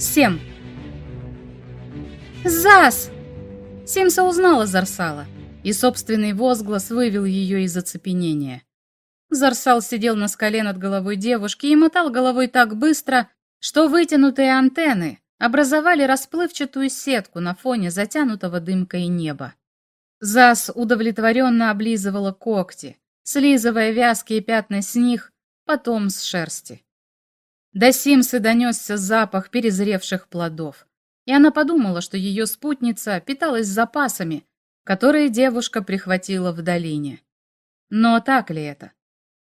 7. «Зас!» Симса узнала Зарсала, и собственный возглас вывел ее из оцепенения. Зарсал сидел на скале над головой девушки и мотал головой так быстро, что вытянутые антенны образовали расплывчатую сетку на фоне затянутого дымкой неба. Зас удовлетворенно облизывала когти, слизывая вязкие пятна с них, потом с шерсти. До Симсы донесся запах перезревших плодов, и она подумала, что ее спутница питалась запасами, которые девушка прихватила в долине. Но так ли это?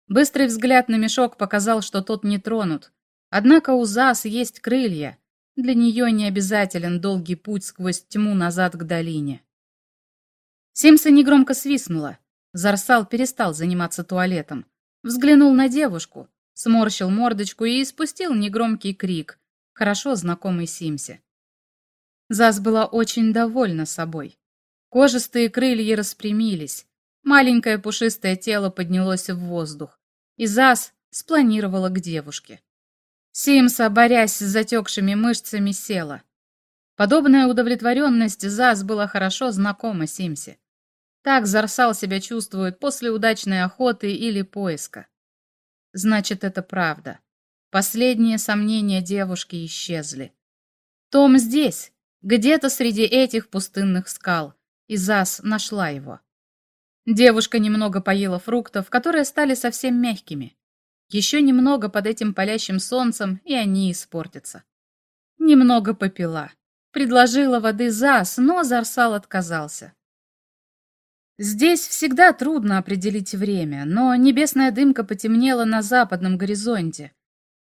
Быстрый взгляд на мешок показал, что тот не тронут. Однако у Зас есть крылья. Для нее не обязателен долгий путь сквозь тьму назад к долине. Симса негромко свистнула. Зарсал перестал заниматься туалетом. Взглянул на девушку, сморщил мордочку и испустил негромкий крик, хорошо знакомый Симсе. Зас была очень довольна собой. Кожистые крылья распрямились, маленькое пушистое тело поднялось в воздух, и Зас спланировала к девушке. Симса, борясь с затекшими мышцами, села. Подобная удовлетворенность Зас была хорошо знакома Симсе. Так Зарсал себя чувствует после удачной охоты или поиска. Значит, это правда. Последние сомнения девушки исчезли. Том здесь, где-то среди этих пустынных скал, и Зас нашла его. Девушка немного поела фруктов, которые стали совсем мягкими. Еще немного под этим палящим солнцем, и они испортятся. Немного попила. Предложила воды Зас, но Зарсал отказался. Здесь всегда трудно определить время, но небесная дымка потемнела на западном горизонте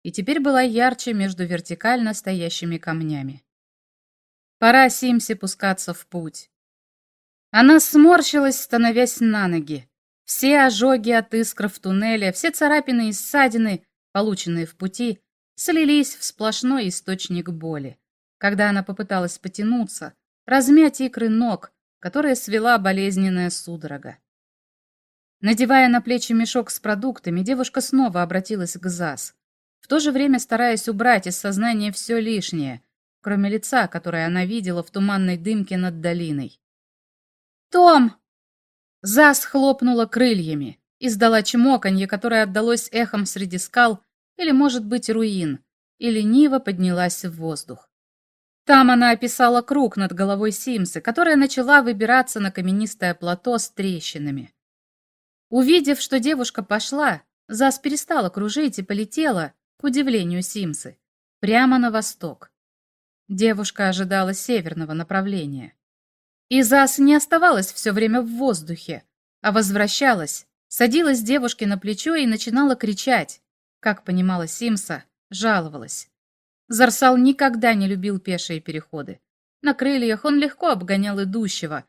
и теперь была ярче между вертикально стоящими камнями. Пора Симсе пускаться в путь. Она сморщилась, становясь на ноги. Все ожоги от искр в туннеле, все царапины и ссадины, полученные в пути, слились в сплошной источник боли. Когда она попыталась потянуться, размять икры ног, которое свела болезненная судорога. Надевая на плечи мешок с продуктами, девушка снова обратилась к ЗАС, в то же время стараясь убрать из сознания все лишнее, кроме лица, которое она видела в туманной дымке над долиной. «Том!» ЗАС хлопнула крыльями, издала чмоканье, которое отдалось эхом среди скал или, может быть, руин, и лениво поднялась в воздух. Там она описала круг над головой Симсы, которая начала выбираться на каменистое плато с трещинами. Увидев, что девушка пошла, Зас перестала кружить и полетела, к удивлению Симсы, прямо на восток. Девушка ожидала северного направления. И Зас не оставалась все время в воздухе, а возвращалась, садилась девушке на плечо и начинала кричать. Как понимала Симса, жаловалась. Зарсал никогда не любил пешие переходы. На крыльях он легко обгонял идущего.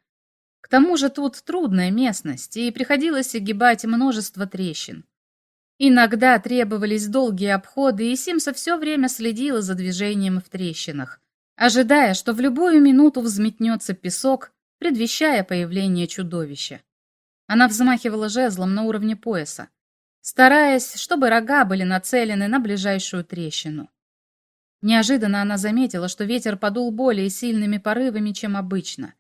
К тому же тут трудная местность, и приходилось огибать множество трещин. Иногда требовались долгие обходы, и Симса все время следила за движением в трещинах, ожидая, что в любую минуту взметнется песок, предвещая появление чудовища. Она взмахивала жезлом на уровне пояса, стараясь, чтобы рога были нацелены на ближайшую трещину. Неожиданно она заметила, что ветер подул более сильными порывами, чем обычно.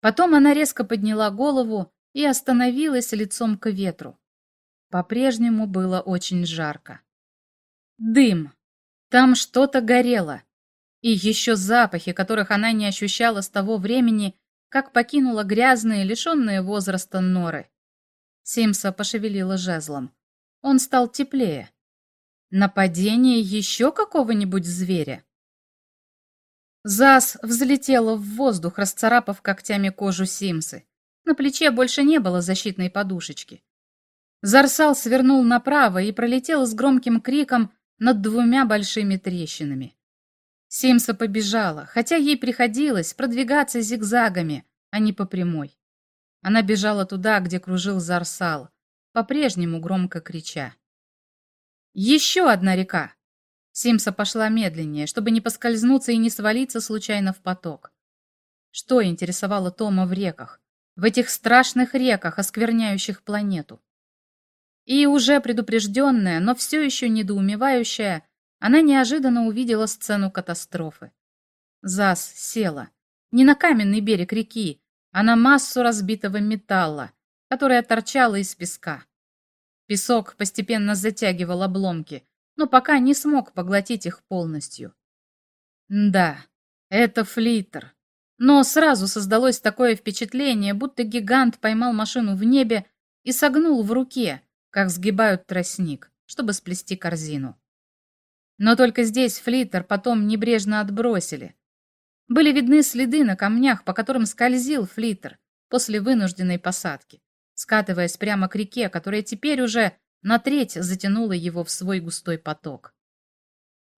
Потом она резко подняла голову и остановилась лицом к ветру. По-прежнему было очень жарко. Дым. Там что-то горело. И еще запахи, которых она не ощущала с того времени, как покинула грязные, лишенные возраста норы. Симса пошевелила жезлом. Он стал теплее. Нападение еще какого-нибудь зверя? Зас взлетела в воздух, расцарапав когтями кожу Симсы. На плече больше не было защитной подушечки. Зарсал свернул направо и пролетел с громким криком над двумя большими трещинами. Симса побежала, хотя ей приходилось продвигаться зигзагами, а не по прямой. Она бежала туда, где кружил Зарсал, по-прежнему громко крича. Еще одна река. Симса пошла медленнее, чтобы не поскользнуться и не свалиться случайно в поток. Что интересовало Тома в реках? В этих страшных реках, оскверняющих планету? И уже предупрежденная, но все еще недоумевающая, она неожиданно увидела сцену катастрофы. Зас села. Не на каменный берег реки, а на массу разбитого металла, которая торчала из песка. Песок постепенно затягивал обломки, но пока не смог поглотить их полностью. Да, это флиттер. Но сразу создалось такое впечатление, будто гигант поймал машину в небе и согнул в руке, как сгибают тростник, чтобы сплести корзину. Но только здесь флиттер потом небрежно отбросили. Были видны следы на камнях, по которым скользил флиттер после вынужденной посадки, скатываясь прямо к реке, которая теперь уже на треть затянула его в свой густой поток.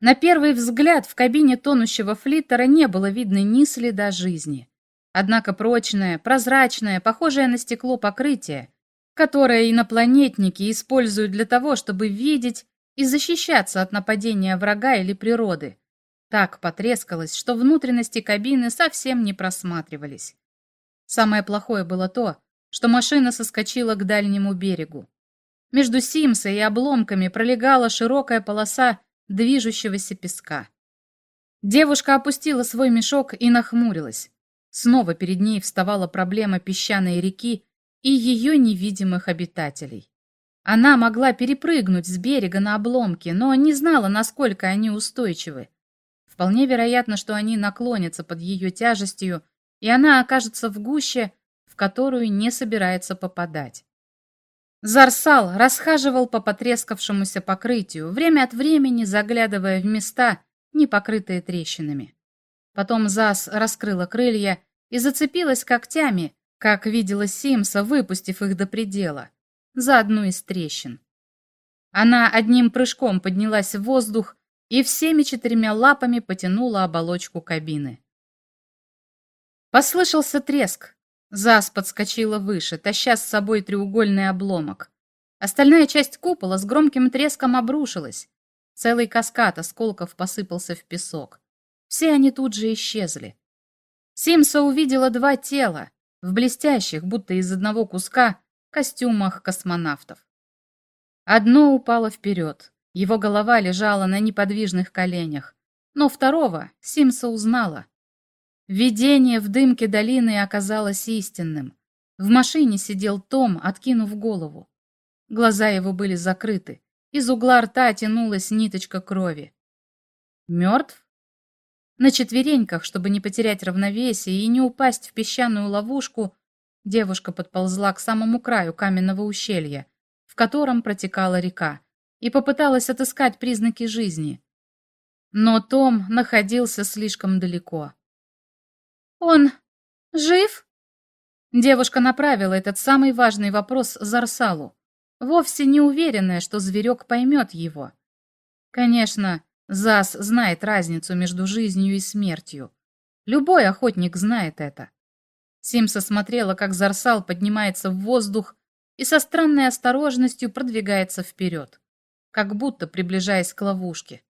На первый взгляд в кабине тонущего флиттера не было видно ни следа жизни. Однако прочное, прозрачное, похожее на стекло покрытие, которое инопланетники используют для того, чтобы видеть и защищаться от нападения врага или природы, так потрескалось, что внутренности кабины совсем не просматривались. Самое плохое было то, что машина соскочила к дальнему берегу. Между Симсой и обломками пролегала широкая полоса движущегося песка. Девушка опустила свой мешок и нахмурилась. Снова перед ней вставала проблема песчаной реки и ее невидимых обитателей. Она могла перепрыгнуть с берега на обломки, но не знала, насколько они устойчивы. Вполне вероятно, что они наклонятся под ее тяжестью, и она окажется в гуще, которую не собирается попадать. Зарсал расхаживал по потрескавшемуся покрытию, время от времени заглядывая в места, не покрытые трещинами. Потом Зас раскрыла крылья и зацепилась когтями, как видела Симса, выпустив их до предела, за одну из трещин. Она одним прыжком поднялась в воздух и всеми четырьмя лапами потянула оболочку кабины. Послышался треск, Зас подскочила выше, таща с собой треугольный обломок. Остальная часть купола с громким треском обрушилась. Целый каскад осколков посыпался в песок. Все они тут же исчезли. Симса увидела два тела, в блестящих, будто из одного куска, костюмах космонавтов. Одно упало вперед, его голова лежала на неподвижных коленях, но второго Симса узнала. Видение в дымке долины оказалось истинным. В машине сидел Том, откинув голову. Глаза его были закрыты. Из угла рта тянулась ниточка крови. Мертв? На четвереньках, чтобы не потерять равновесие и не упасть в песчаную ловушку, девушка подползла к самому краю каменного ущелья, в котором протекала река, и попыталась отыскать признаки жизни. Но Том находился слишком далеко. «Он жив?» Девушка направила этот самый важный вопрос Зарсалу, вовсе не уверенная, что зверек поймет его. Конечно, Зас знает разницу между жизнью и смертью. Любой охотник знает это. Симса смотрела, как Зарсал поднимается в воздух и со странной осторожностью продвигается вперед, как будто приближаясь к ловушке.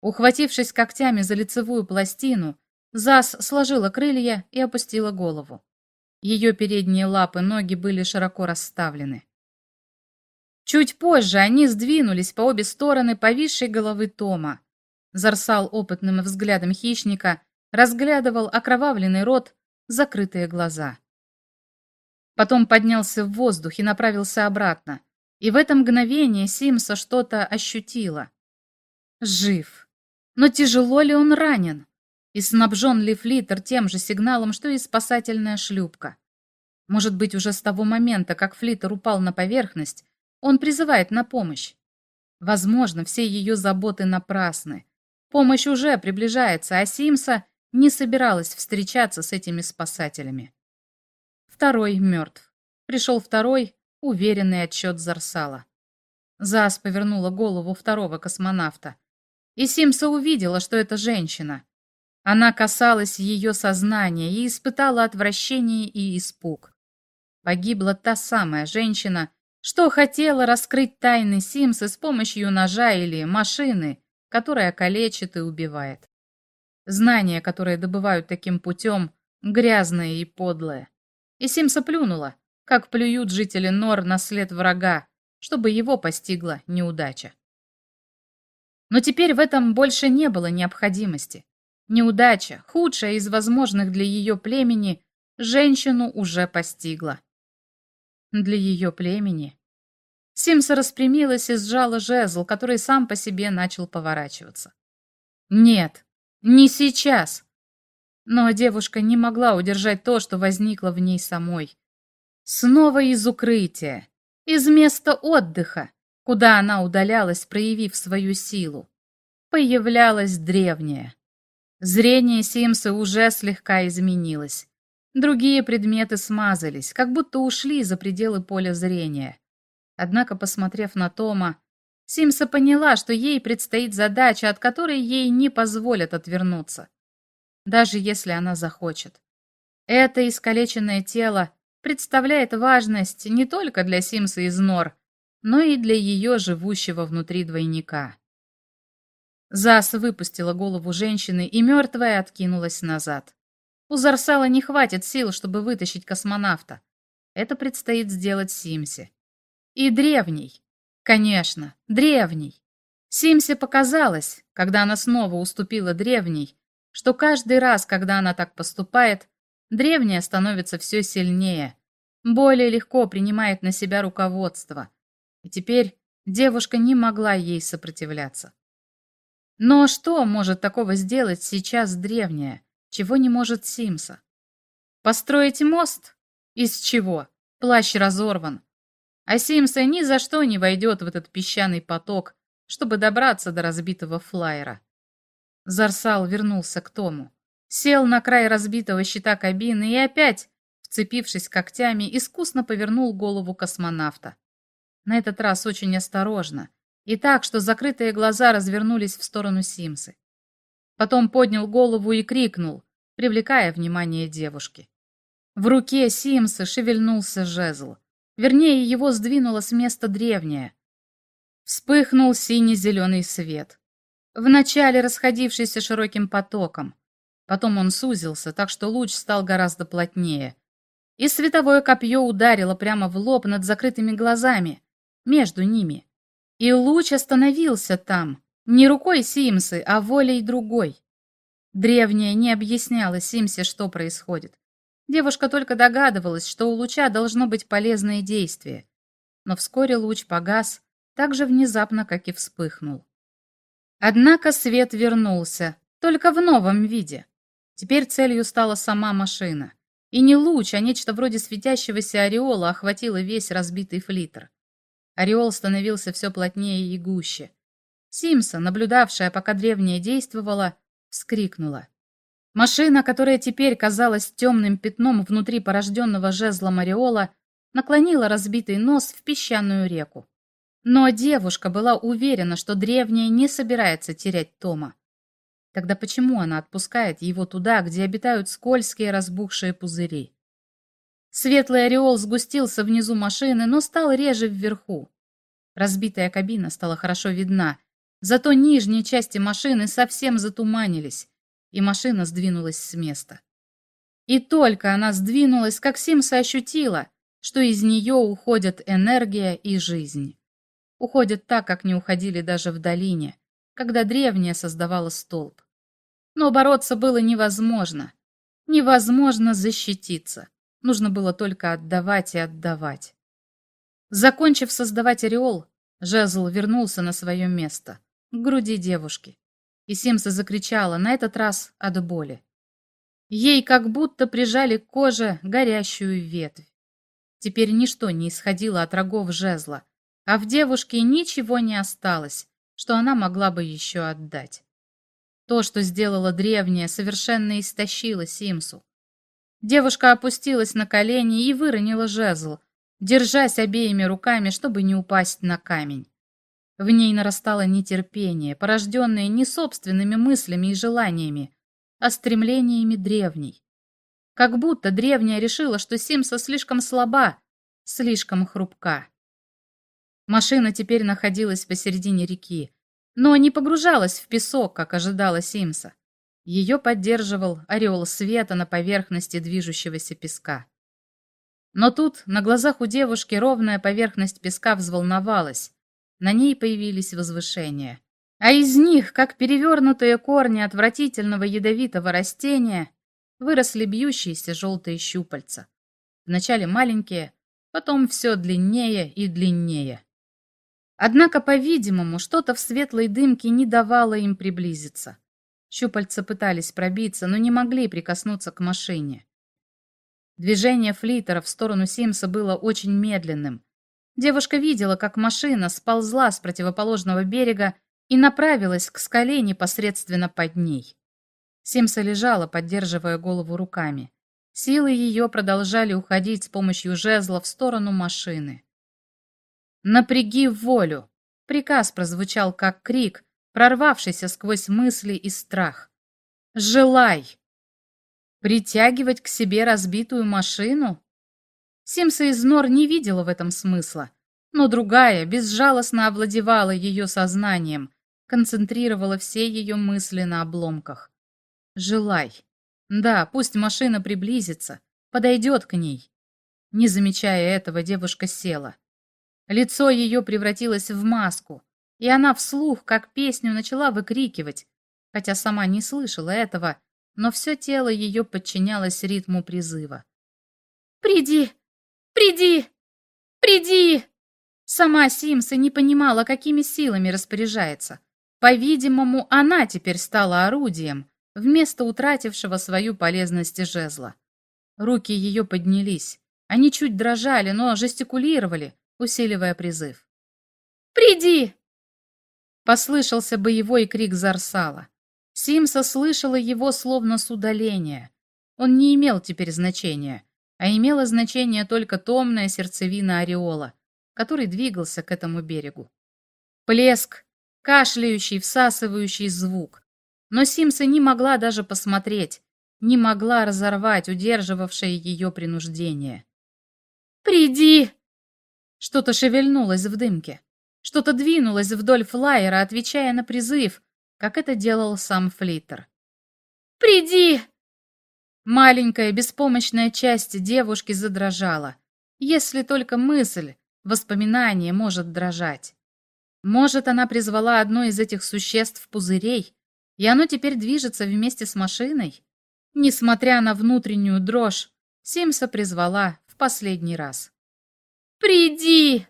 Ухватившись когтями за лицевую пластину, Зас сложила крылья и опустила голову. Ее передние лапы, ноги были широко расставлены. Чуть позже они сдвинулись по обе стороны повисшей головы Тома. Зарсал опытным взглядом хищника разглядывал окровавленный рот, закрытые глаза. Потом поднялся в воздух и направился обратно. И в это мгновение Симса что-то ощутила. Жив. Но тяжело ли он ранен? И снабжен ли флиттер тем же сигналом, что и спасательная шлюпка? Может быть, уже с того момента, как флиттер упал на поверхность, он призывает на помощь. Возможно, все ее заботы напрасны. Помощь уже приближается, а Симса не собиралась встречаться с этими спасателями. Второй мертв. Пришел второй, уверенный отчет Зарсала. Зас повернула голову второго космонавта. И Симса увидела, что это женщина. Она касалась ее сознания и испытала отвращение и испуг. Погибла та самая женщина, что хотела раскрыть тайны Симса с помощью ножа или машины, которая калечит и убивает. Знания, которые добывают таким путем, грязные и подлые. И Симса плюнула, как плюют жители Нор на след врага, чтобы его постигла неудача. Но теперь в этом больше не было необходимости. Неудача, худшая из возможных для ее племени, женщину уже постигла. Для ее племени. Симса распрямилась и сжала жезл, который сам по себе начал поворачиваться. Нет, не сейчас. Но девушка не могла удержать то, что возникло в ней самой. Снова из укрытия, из места отдыха, куда она удалялась, проявив свою силу, появлялась древняя. Зрение Симса уже слегка изменилось. Другие предметы смазались, как будто ушли за пределы поля зрения. Однако, посмотрев на Тома, Симса поняла, что ей предстоит задача, от которой ей не позволят отвернуться. Даже если она захочет. Это искалеченное тело представляет важность не только для Симса из Нор, но и для ее живущего внутри двойника. Зас выпустила голову женщины, и мертвая откинулась назад. У Зарсала не хватит сил, чтобы вытащить космонавта. Это предстоит сделать Симсе. И древний. Конечно, древний. Симсе показалось, когда она снова уступила древней, что каждый раз, когда она так поступает, древняя становится все сильнее, более легко принимает на себя руководство. И теперь девушка не могла ей сопротивляться. Но что может такого сделать сейчас древняя, чего не может Симса? Построить мост? Из чего? Плащ разорван. А Симса ни за что не войдет в этот песчаный поток, чтобы добраться до разбитого флайера. Зарсал вернулся к Тому. Сел на край разбитого щита кабины и опять, вцепившись когтями, искусно повернул голову космонавта. На этот раз очень осторожно, и так, что закрытые глаза развернулись в сторону Симсы. Потом поднял голову и крикнул, привлекая внимание девушки. В руке Симса шевельнулся жезл. Вернее, его сдвинуло с места древнее. Вспыхнул синий-зеленый свет. Вначале расходившийся широким потоком. Потом он сузился, так что луч стал гораздо плотнее. И световое копье ударило прямо в лоб над закрытыми глазами, между ними. И луч остановился там, не рукой Симсы, а волей другой. Древняя не объясняла Симсе, что происходит. Девушка только догадывалась, что у луча должно быть полезное действие. Но вскоре луч погас, так же внезапно, как и вспыхнул. Однако свет вернулся, только в новом виде. Теперь целью стала сама машина. И не луч, а нечто вроде светящегося ореола охватило весь разбитый флитр. Ореол становился все плотнее и гуще. Симса, наблюдавшая, пока древняя действовала, вскрикнула. Машина, которая теперь казалась темным пятном внутри порожденного жезлом ореола, наклонила разбитый нос в песчаную реку. Но девушка была уверена, что древняя не собирается терять Тома. Тогда почему она отпускает его туда, где обитают скользкие разбухшие пузыри? Светлый ореол сгустился внизу машины, но стал реже вверху. Разбитая кабина стала хорошо видна, зато нижние части машины совсем затуманились, и машина сдвинулась с места. И только она сдвинулась, как Симса ощутила, что из нее уходят энергия и жизнь. Уходят так, как не уходили даже в долине, когда древняя создавала столб. Но бороться было невозможно. Невозможно защититься. Нужно было только отдавать и отдавать. Закончив создавать ореол, жезл вернулся на свое место, к груди девушки. И Симса закричала, на этот раз от боли. Ей как будто прижали к коже горящую ветвь. Теперь ничто не исходило от рогов жезла, а в девушке ничего не осталось, что она могла бы еще отдать. То, что сделала древняя, совершенно истощило Симсу. Девушка опустилась на колени и выронила жезл, держась обеими руками, чтобы не упасть на камень. В ней нарастало нетерпение, порожденное не собственными мыслями и желаниями, а стремлениями древней. Как будто древняя решила, что Симса слишком слаба, слишком хрупка. Машина теперь находилась посередине реки, но не погружалась в песок, как ожидала Симса. Ее поддерживал ореол света на поверхности движущегося песка. Но тут на глазах у девушки ровная поверхность песка взволновалась. На ней появились возвышения. а из них, как перевернутые корни отвратительного ядовитого растения, выросли бьющиеся желтые щупальца. Вначале маленькие, потом все длиннее и длиннее. Однако, по-видимому, что-то в светлой дымке не давало им приблизиться. Щупальца пытались пробиться, но не могли прикоснуться к машине. Движение флитера в сторону Симса было очень медленным. Девушка видела, как машина сползла с противоположного берега и направилась к скале непосредственно под ней. Симса лежала, поддерживая голову руками. Силы ее продолжали уходить с помощью жезла в сторону машины. «Напряги волю!» Приказ прозвучал как крик, прорвавшийся сквозь мысли и страх. «Желай!» Притягивать к себе разбитую машину? Симса из Нор не видела в этом смысла, но другая безжалостно овладевала ее сознанием, концентрировала все ее мысли на обломках. «Желай». Да, пусть машина приблизится, подойдет к ней. Не замечая этого, девушка села. Лицо ее превратилось в маску, и она вслух, как песню, начала выкрикивать, хотя сама не слышала этого, но все тело ее подчинялось ритму призыва. «Приди! Приди! Приди!» Сама Симса не понимала, какими силами распоряжается. По-видимому, она теперь стала орудием, вместо утратившего свою полезность жезла. Руки ее поднялись. Они чуть дрожали, но жестикулировали, усиливая призыв. «Приди!» Послышался боевой крик Зарсала. Симса слышала его словно с удаления. Он не имел теперь значения, а имело значение только томная сердцевина ореола, который двигался к этому берегу. Плеск, кашляющий, всасывающий звук. Но Симса не могла даже посмотреть, не могла разорвать удерживавшее ее принуждение. «Приди!» Что-то шевельнулось в дымке. Что-то двинулось вдоль флайера, отвечая на призыв, как это делал сам Флиттер. «Приди!» Маленькая беспомощная часть девушки задрожала, если только мысль, воспоминание может дрожать. Может, она призвала одно из этих существ пузырей, и оно теперь движется вместе с машиной? Несмотря на внутреннюю дрожь, Симса призвала в последний раз. «Приди!»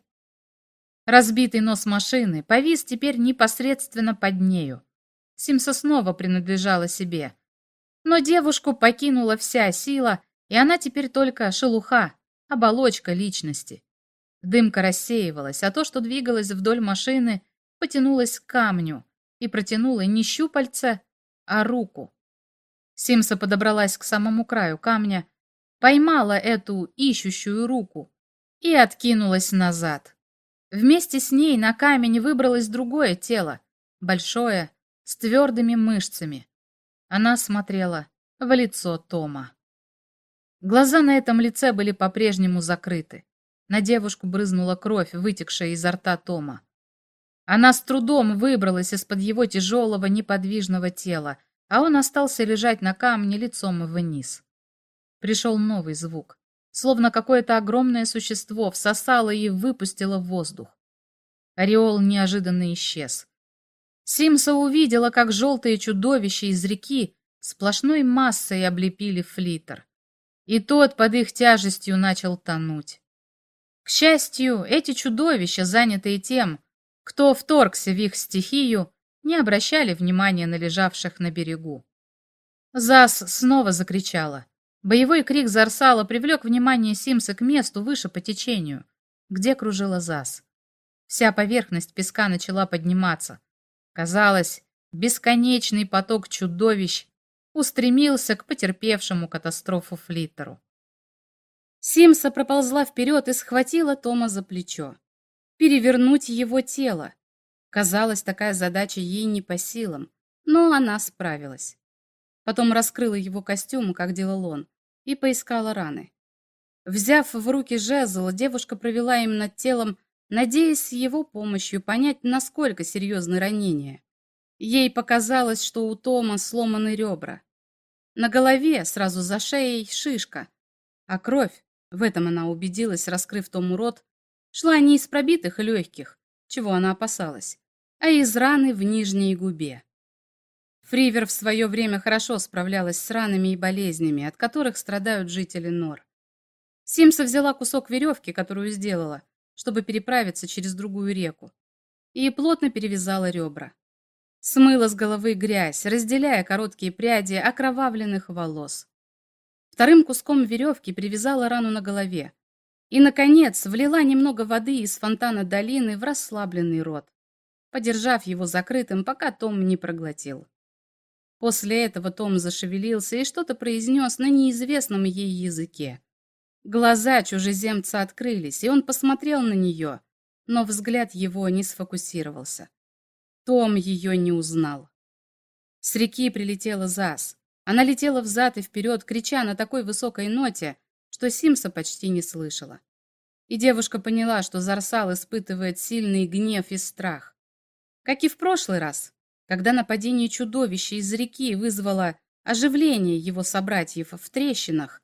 Разбитый нос машины повис теперь непосредственно под нею. Симса снова принадлежала себе. Но девушку покинула вся сила, и она теперь только шелуха, оболочка личности. Дымка рассеивалась, а то, что двигалось вдоль машины, потянулось к камню и протянуло не щупальце, а руку. Симса подобралась к самому краю камня, поймала эту ищущую руку и откинулась назад. Вместе с ней на камень выбралось другое тело, большое, с твердыми мышцами. Она смотрела в лицо Тома. Глаза на этом лице были по-прежнему закрыты. На девушку брызнула кровь, вытекшая изо рта Тома. Она с трудом выбралась из-под его тяжелого, неподвижного тела, а он остался лежать на камне лицом вниз. Пришел новый звук, словно какое-то огромное существо всосало и выпустило воздух. Ореол неожиданно исчез. Симса увидела, как желтые чудовища из реки сплошной массой облепили флитер. И тот под их тяжестью начал тонуть. К счастью, эти чудовища, занятые тем, кто вторгся в их стихию, не обращали внимания на лежавших на берегу. Зас снова закричала. Боевой крик Зарсала привлек внимание Симса к месту выше по течению, где кружила Зас. Вся поверхность песка начала подниматься. Казалось, бесконечный поток чудовищ устремился к потерпевшему катастрофу флиттеру. Симса проползла вперед и схватила Тома за плечо. Перевернуть его тело. Казалось, такая задача ей не по силам, но она справилась. Потом раскрыла его костюм, как делал он, и поискала раны. Взяв в руки жезл, девушка провела им над телом, надеясь с его помощью понять, насколько серьезны ранения. Ей показалось, что у Тома сломаны ребра. На голове, сразу за шеей, шишка, а кровь в этом она убедилась, раскрыв Тому рот, шла не из пробитых легких, чего она опасалась, а из раны в нижней губе. Фривер в свое время хорошо справлялась с ранами и болезнями, от которых страдают жители Нор. Симса взяла кусок веревки, которую сделала, чтобы переправиться через другую реку, и плотно перевязала ребра. Смыла с головы грязь, разделяя короткие пряди окровавленных волос. Вторым куском веревки привязала рану на голове. И, наконец, влила немного воды из фонтана долины в расслабленный рот, подержав его закрытым, пока Том не проглотил. После этого Том зашевелился и что-то произнес на неизвестном ей языке. Глаза чужеземца открылись, и он посмотрел на нее, но взгляд его не сфокусировался. Том ее не узнал. С реки прилетела Зас. Она летела взад и вперед, крича на такой высокой ноте, что Симса почти не слышала. И девушка поняла, что Зарсал испытывает сильный гнев и страх. Как и в прошлый раз, когда нападение чудовища из реки вызвало оживление его собратьев в трещинах,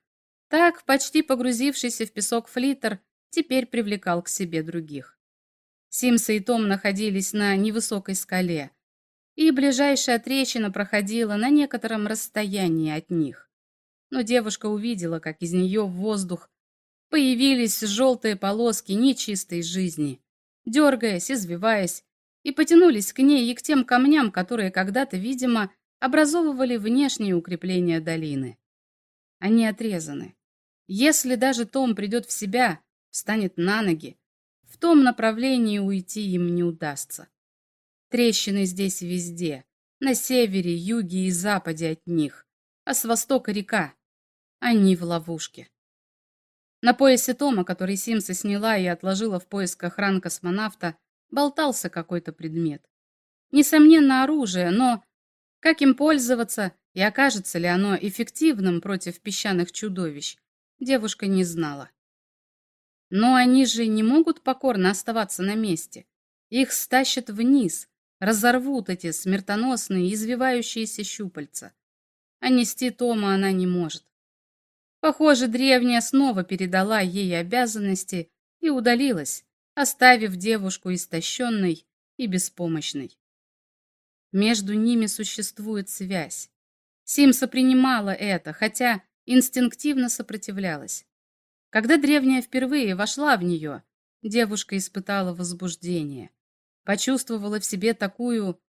так, почти погрузившийся в песок флиттер, теперь привлекал к себе других. Симса и Том находились на невысокой скале, и ближайшая трещина проходила на некотором расстоянии от них. Но девушка увидела, как из нее в воздух появились желтые полоски нечистой жизни, дергаясь, извиваясь, и потянулись к ней и к тем камням, которые когда-то, видимо, образовывали внешние укрепления долины. Они отрезаны. Если даже Том придет в себя, встанет на ноги, в том направлении уйти им не удастся. Трещины здесь везде, на севере, юге и западе от них, а с востока река. Они в ловушке. На поясе Тома, который Симса сняла и отложила в поисках ран космонавта, болтался какой-то предмет. Несомненно, оружие, но как им пользоваться и окажется ли оно эффективным против песчаных чудовищ, девушка не знала. Но они же не могут покорно оставаться на месте. Их стащат вниз, разорвут эти смертоносные, извивающиеся щупальца. А нести Тома она не может. Похоже, древняя снова передала ей обязанности и удалилась, оставив девушку истощенной и беспомощной. Между ними существует связь. Симса принимала это, хотя инстинктивно сопротивлялась. Когда древняя впервые вошла в нее, девушка испытала возбуждение, почувствовала в себе такую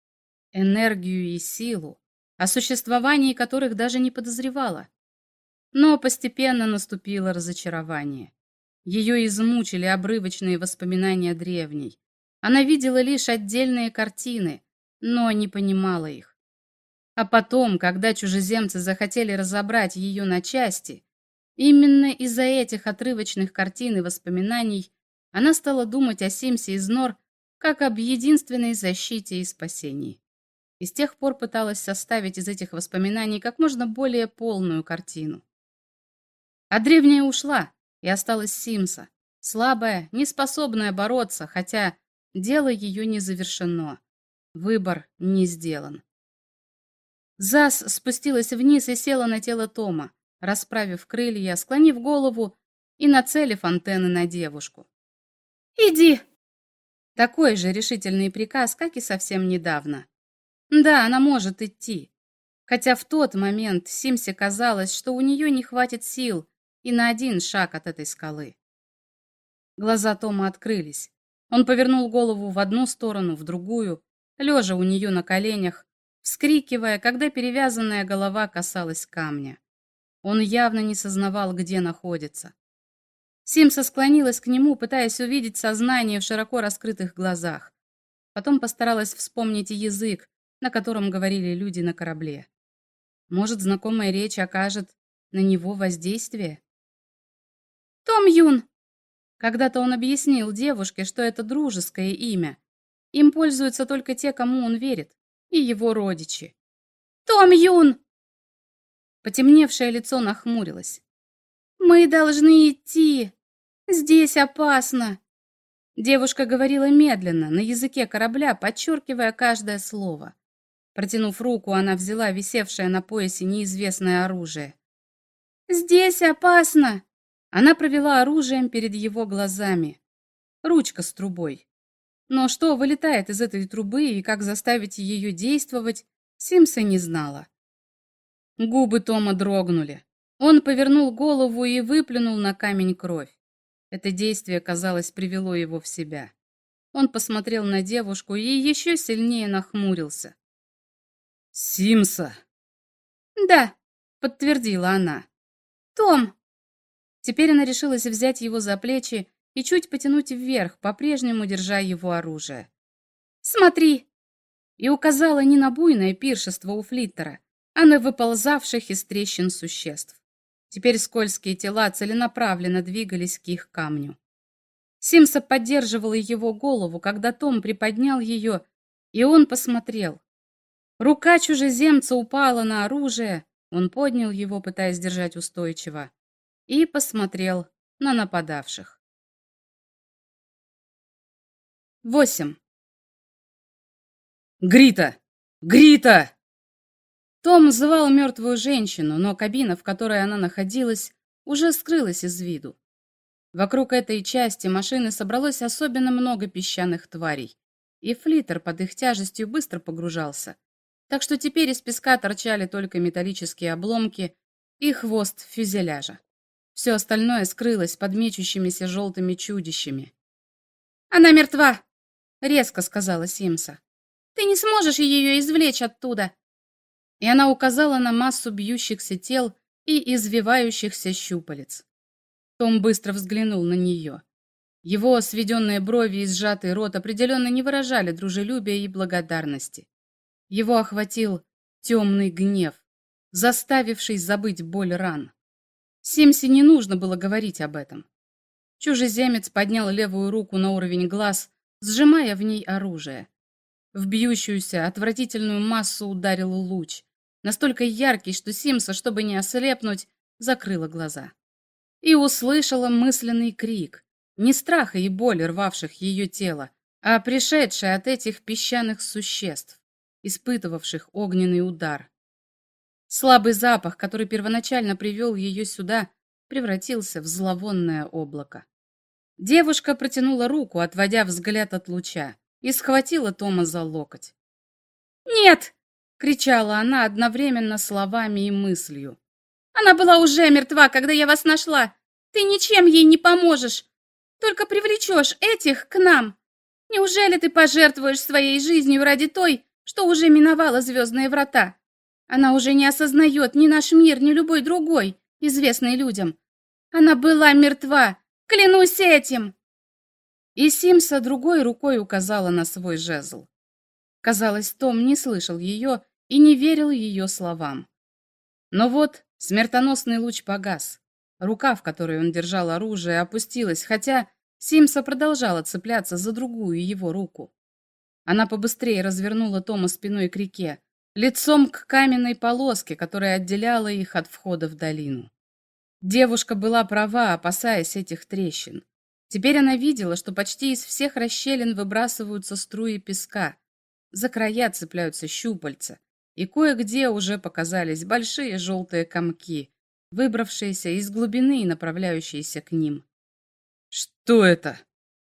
энергию и силу, о существовании которых даже не подозревала. Но постепенно наступило разочарование. Ее измучили обрывочные воспоминания древней. Она видела лишь отдельные картины, но не понимала их. А потом, когда чужеземцы захотели разобрать ее на части, Именно из-за этих отрывочных картин и воспоминаний она стала думать о Симсе из Нор как об единственной защите и спасении. И с тех пор пыталась составить из этих воспоминаний как можно более полную картину. А древняя ушла, и осталась Симса, слабая, неспособная бороться, хотя дело ее не завершено. Выбор не сделан. Зас спустилась вниз и села на тело Тома, расправив крылья, склонив голову и нацелив антенны на девушку. «Иди!» Такой же решительный приказ, как и совсем недавно. Да, она может идти. Хотя в тот момент Симсе казалось, что у нее не хватит сил и на один шаг от этой скалы. Глаза Тома открылись. Он повернул голову в одну сторону, в другую, лежа у нее на коленях, вскрикивая, когда перевязанная голова касалась камня. Он явно не сознавал, где находится. Симса склонилась к нему, пытаясь увидеть сознание в широко раскрытых глазах. Потом постаралась вспомнить язык, на котором говорили люди на корабле. Может, знакомая речь окажет на него воздействие? «Том Юн!» Когда-то он объяснил девушке, что это дружеское имя. Им пользуются только те, кому он верит, и его родичи. «Том Юн!» Потемневшее лицо нахмурилось. «Мы должны идти! Здесь опасно!» Девушка говорила медленно, на языке корабля, подчеркивая каждое слово. Протянув руку, она взяла висевшее на поясе неизвестное оружие. «Здесь опасно!» Она провела оружием перед его глазами. Ручка с трубой. Но что вылетает из этой трубы и как заставить ее действовать, Симса не знала. Губы Тома дрогнули. Он повернул голову и выплюнул на камень кровь. Это действие, казалось, привело его в себя. Он посмотрел на девушку и еще сильнее нахмурился. «Симса!» «Да», — подтвердила она. «Том!» Теперь она решилась взять его за плечи и чуть потянуть вверх, по-прежнему держа его оружие. «Смотри!» И указала не на буйное пиршество у флиттера, а на выползавших из трещин существ. Теперь скользкие тела целенаправленно двигались к их камню. Симса поддерживала его голову, когда Том приподнял ее, и он посмотрел. Рука чужеземца упала на оружие, он поднял его, пытаясь держать устойчиво, и посмотрел на нападавших. 8. «Грита! Грита!» Том звал мертвую женщину, но кабина, в которой она находилась, уже скрылась из виду. Вокруг этой части машины собралось особенно много песчаных тварей, и флиттер под их тяжестью быстро погружался, так что теперь из песка торчали только металлические обломки и хвост фюзеляжа. Все остальное скрылось под мечущимися желтыми чудищами. «Она мертва!» — резко сказала Симса. «Ты не сможешь ее извлечь оттуда!» И она указала на массу бьющихся тел и извивающихся щупалец. Том быстро взглянул на нее. Его сведенные брови и сжатый рот определенно не выражали дружелюбия и благодарности. Его охватил темный гнев, заставивший забыть боль ран. Симси не нужно было говорить об этом. Чужеземец поднял левую руку на уровень глаз сжимая в ней оружие. В бьющуюся, отвратительную массу ударил луч, настолько яркий, что Симса, чтобы не ослепнуть, закрыла глаза. И услышала мысленный крик, не страха и боли, рвавших ее тело, а пришедший от этих песчаных существ, испытывавших огненный удар. Слабый запах, который первоначально привел ее сюда, превратился в зловонное облако. Девушка протянула руку, отводя взгляд от луча, и схватила Тома за локоть. «Нет!» — кричала она одновременно словами и мыслью. «Она была уже мертва, когда я вас нашла! Ты ничем ей не поможешь! Только привлечешь этих к нам! Неужели ты пожертвуешь своей жизнью ради той, что уже миновала звездные врата? Она уже не осознает ни наш мир, ни любой другой, известный людям. Она была мертва, Клянусь этим!» И Симса другой рукой указала на свой жезл. Казалось, Том не слышал ее и не верил ее словам. Но вот смертоносный луч погас. Рука, в которой он держал оружие, опустилась, хотя Симса продолжала цепляться за другую его руку. Она побыстрее развернула Тома спиной к реке, лицом к каменной полоске, которая отделяла их от входа в долину. Девушка была права, опасаясь этих трещин. Теперь она видела, что почти из всех расщелин выбрасываются струи песка. За края цепляются щупальца, и кое-где уже показались большие желтые комки, выбравшиеся из глубины и направляющиеся к ним. «Что это?»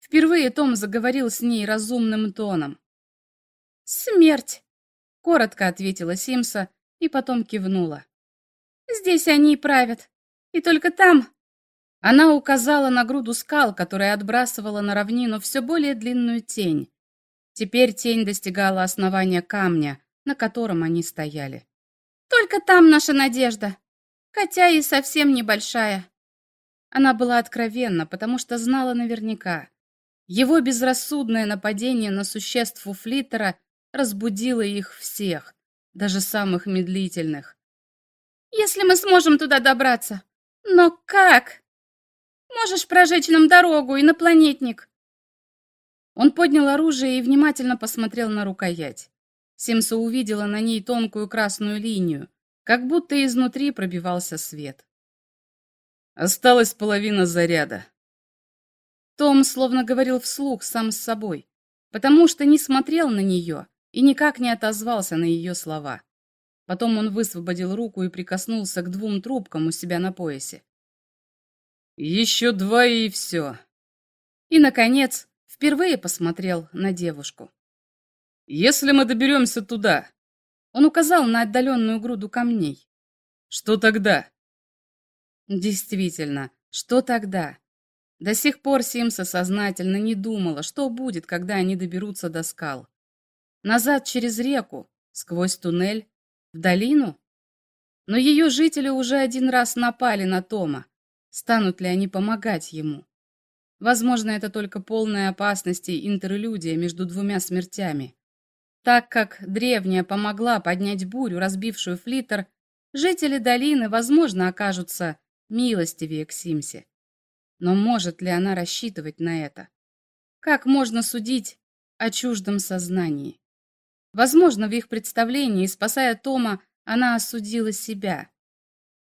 Впервые Том заговорил с ней разумным тоном. «Смерть!» — коротко ответила Симса и потом кивнула. «Здесь они правят. И только там...» Она указала на груду скал, которая отбрасывала на равнину все более длинную тень. Теперь тень достигала основания камня, на котором они стояли. «Только там наша надежда, хотя и совсем небольшая». Она была откровенна, потому что знала наверняка. Его безрассудное нападение на существ у Флиттера разбудило их всех, даже самых медлительных. «Если мы сможем туда добраться, но как? Можешь прожечь нам дорогу, инопланетник?» Он поднял оружие и внимательно посмотрел на рукоять. Симса увидела на ней тонкую красную линию, как будто изнутри пробивался свет. «Осталась половина заряда». Том словно говорил вслух сам с собой, потому что не смотрел на нее и никак не отозвался на ее слова. Потом он высвободил руку и прикоснулся к двум трубкам у себя на поясе. «Еще два и все». И, наконец, Впервые посмотрел на девушку. «Если мы доберемся туда...» Он указал на отдаленную груду камней. «Что тогда?» Действительно, что тогда? До сих пор Симса сознательно не думала, что будет, когда они доберутся до скал. Назад через реку, сквозь туннель, в долину? Но ее жители уже один раз напали на Тома. Станут ли они помогать ему? Возможно, это только полная опасности интерлюдия между двумя смертями. Так как древняя помогла поднять бурю, разбившую флиттер, жители долины, возможно, окажутся милостивее к Симсе. Но может ли она рассчитывать на это? Как можно судить о чуждом сознании? Возможно, в их представлении, спасая Тома, она осудила себя.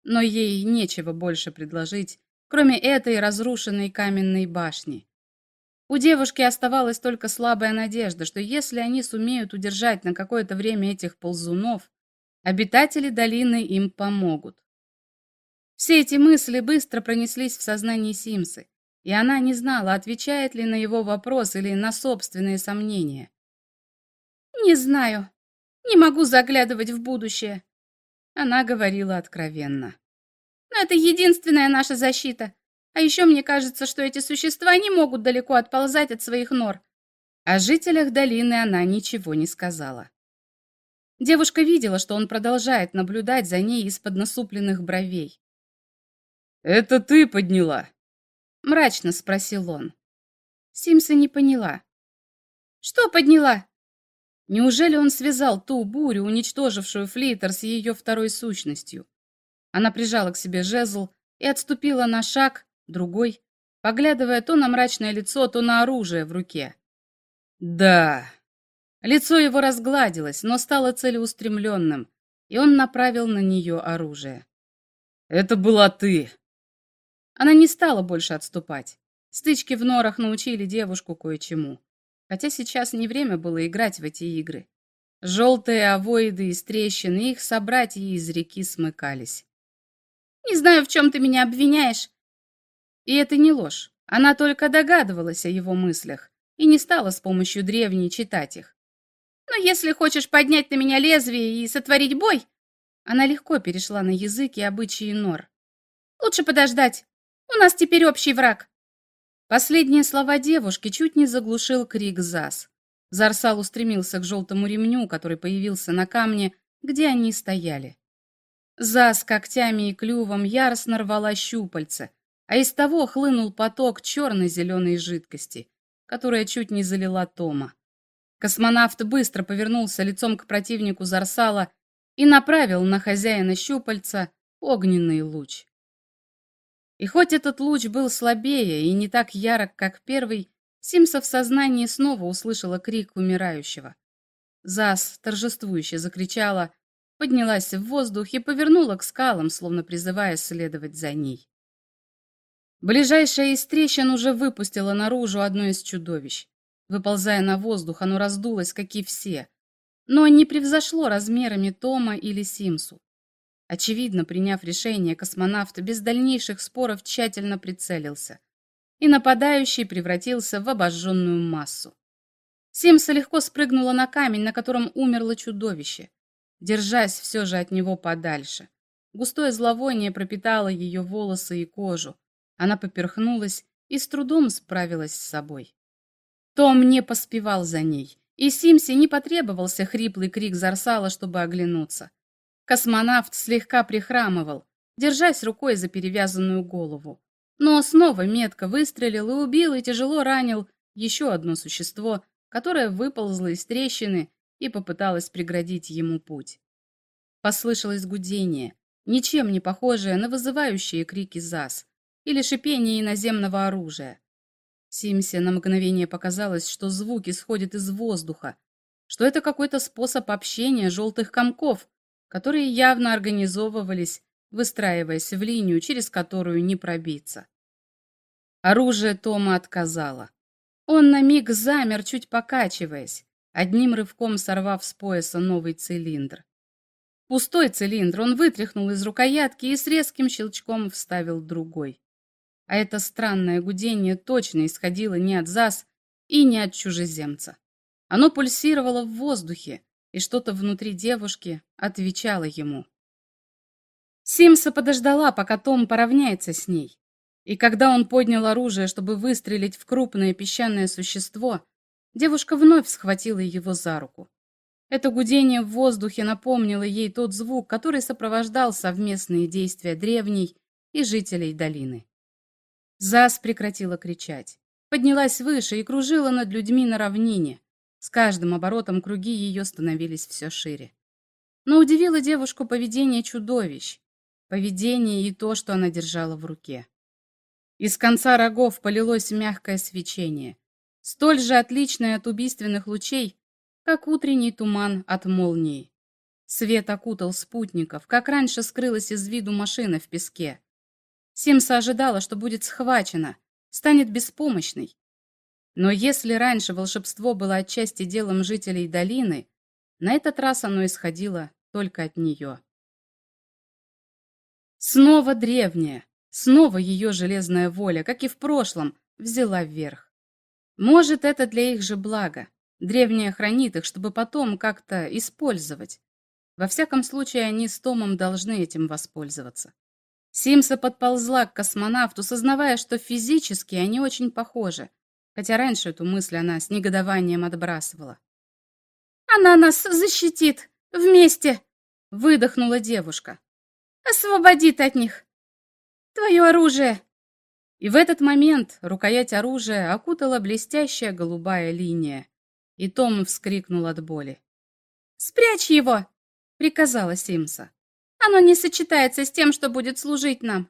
Но ей нечего больше предложить, кроме этой разрушенной каменной башни. У девушки оставалась только слабая надежда, что если они сумеют удержать на какое-то время этих ползунов, обитатели долины им помогут. Все эти мысли быстро пронеслись в сознании Симсы, и она не знала, отвечает ли на его вопрос или на собственные сомнения. «Не знаю. Не могу заглядывать в будущее. Она говорила откровенно. «Но это единственная наша защита. А еще мне кажется, что эти существа не могут далеко отползать от своих нор». О жителях долины она ничего не сказала. Девушка видела, что он продолжает наблюдать за ней из-под насупленных бровей. «Это ты подняла?» — мрачно спросил он. Симса не поняла. «Что подняла?» Неужели он связал ту бурю, уничтожившую Флейтер с ее второй сущностью? Она прижала к себе жезл и отступила на шаг, другой, поглядывая то на мрачное лицо, то на оружие в руке. «Да». Лицо его разгладилось, но стало целеустремленным, и он направил на нее оружие. «Это была ты!» Она не стала больше отступать. Стычки в норах научили девушку кое-чему хотя сейчас не время было играть в эти игры. Желтые авоиды из трещин и их собратья из реки смыкались. «Не знаю, в чем ты меня обвиняешь». И это не ложь. Она только догадывалась о его мыслях и не стала с помощью древней читать их. «Но если хочешь поднять на меня лезвие и сотворить бой...» Она легко перешла на язык и обычаи нор. «Лучше подождать. У нас теперь общий враг. Последние слова девушки чуть не заглушил крик Зас. Зарсал устремился к желтому ремню, который появился на камне, где они стояли. Зас когтями и клювом яростно рвала щупальца, а из того хлынул поток черно-зеленой жидкости, которая чуть не залила Тома. Космонавт быстро повернулся лицом к противнику Зарсала и направил на хозяина щупальца огненный луч. И хоть этот луч был слабее и не так ярок, как первый, Симса в сознании снова услышала крик умирающего. Зас торжествующе закричала, поднялась в воздух и повернула к скалам, словно призывая следовать за ней. Ближайшая из трещин уже выпустила наружу одно из чудовищ. Выползая на воздух, оно раздулось, как и все, но не превзошло размерами Тома или Симсу. Очевидно, приняв решение, космонавт без дальнейших споров тщательно прицелился, и нападающий превратился в обожженную массу. Симса легко спрыгнула на камень, на котором умерло чудовище, держась все же от него подальше. Густое зловоние пропитало ее волосы и кожу. Она поперхнулась и с трудом справилась с собой. Том не поспевал за ней, и Симсе не потребовался хриплый крик Зарсала, чтобы оглянуться. Космонавт слегка прихрамывал, держась рукой за перевязанную голову. Но снова метко выстрелил и убил и тяжело ранил еще одно существо, которое выползло из трещины и попыталось преградить ему путь. Послышалось гудение, ничем не похожее на вызывающие крики ЗАС или шипение иноземного оружия. Симсе на мгновение показалось, что звуки исходят из воздуха, что это какой-то способ общения желтых комков, которые явно организовывались, выстраиваясь в линию, через которую не пробиться. Оружие Тома отказало. Он на миг замер, чуть покачиваясь, одним рывком сорвав с пояса новый цилиндр. Пустой цилиндр он вытряхнул из рукоятки и с резким щелчком вставил другой. А это странное гудение точно исходило не от ЗАС и не от чужеземца. Оно пульсировало в воздухе, и что-то внутри девушки отвечало ему. Симса подождала, пока Том поравняется с ней. И когда он поднял оружие, чтобы выстрелить в крупное песчаное существо, девушка вновь схватила его за руку. Это гудение в воздухе напомнило ей тот звук, который сопровождал совместные действия древней и жителей долины. Зас прекратила кричать, поднялась выше и кружила над людьми на равнине. С каждым оборотом круги ее становились все шире. Но удивило девушку поведение чудовищ, поведение и то, что она держала в руке. Из конца рогов полилось мягкое свечение, столь же отличное от убийственных лучей, как утренний туман от молнии. Свет окутал спутников, как раньше скрылась из виду машина в песке. Симса ожидала, что будет схвачена, станет беспомощной. Но если раньше волшебство было отчасти делом жителей долины, на этот раз оно исходило только от нее. Снова древняя, снова ее железная воля, как и в прошлом, взяла вверх. Может, это для их же блага. Древняя хранит их, чтобы потом как-то использовать. Во всяком случае, они с Томом должны этим воспользоваться. Симса подползла к космонавту, сознавая, что физически они очень похожи, хотя раньше эту мысль она с негодованием отбрасывала. «Она нас защитит! Вместе!» — выдохнула девушка. «Освободит от них! Твое оружие!» И в этот момент рукоять оружия окутала блестящая голубая линия и Том вскрикнул от боли. «Спрячь его!» — приказала Симса. «Оно не сочетается с тем, что будет служить нам».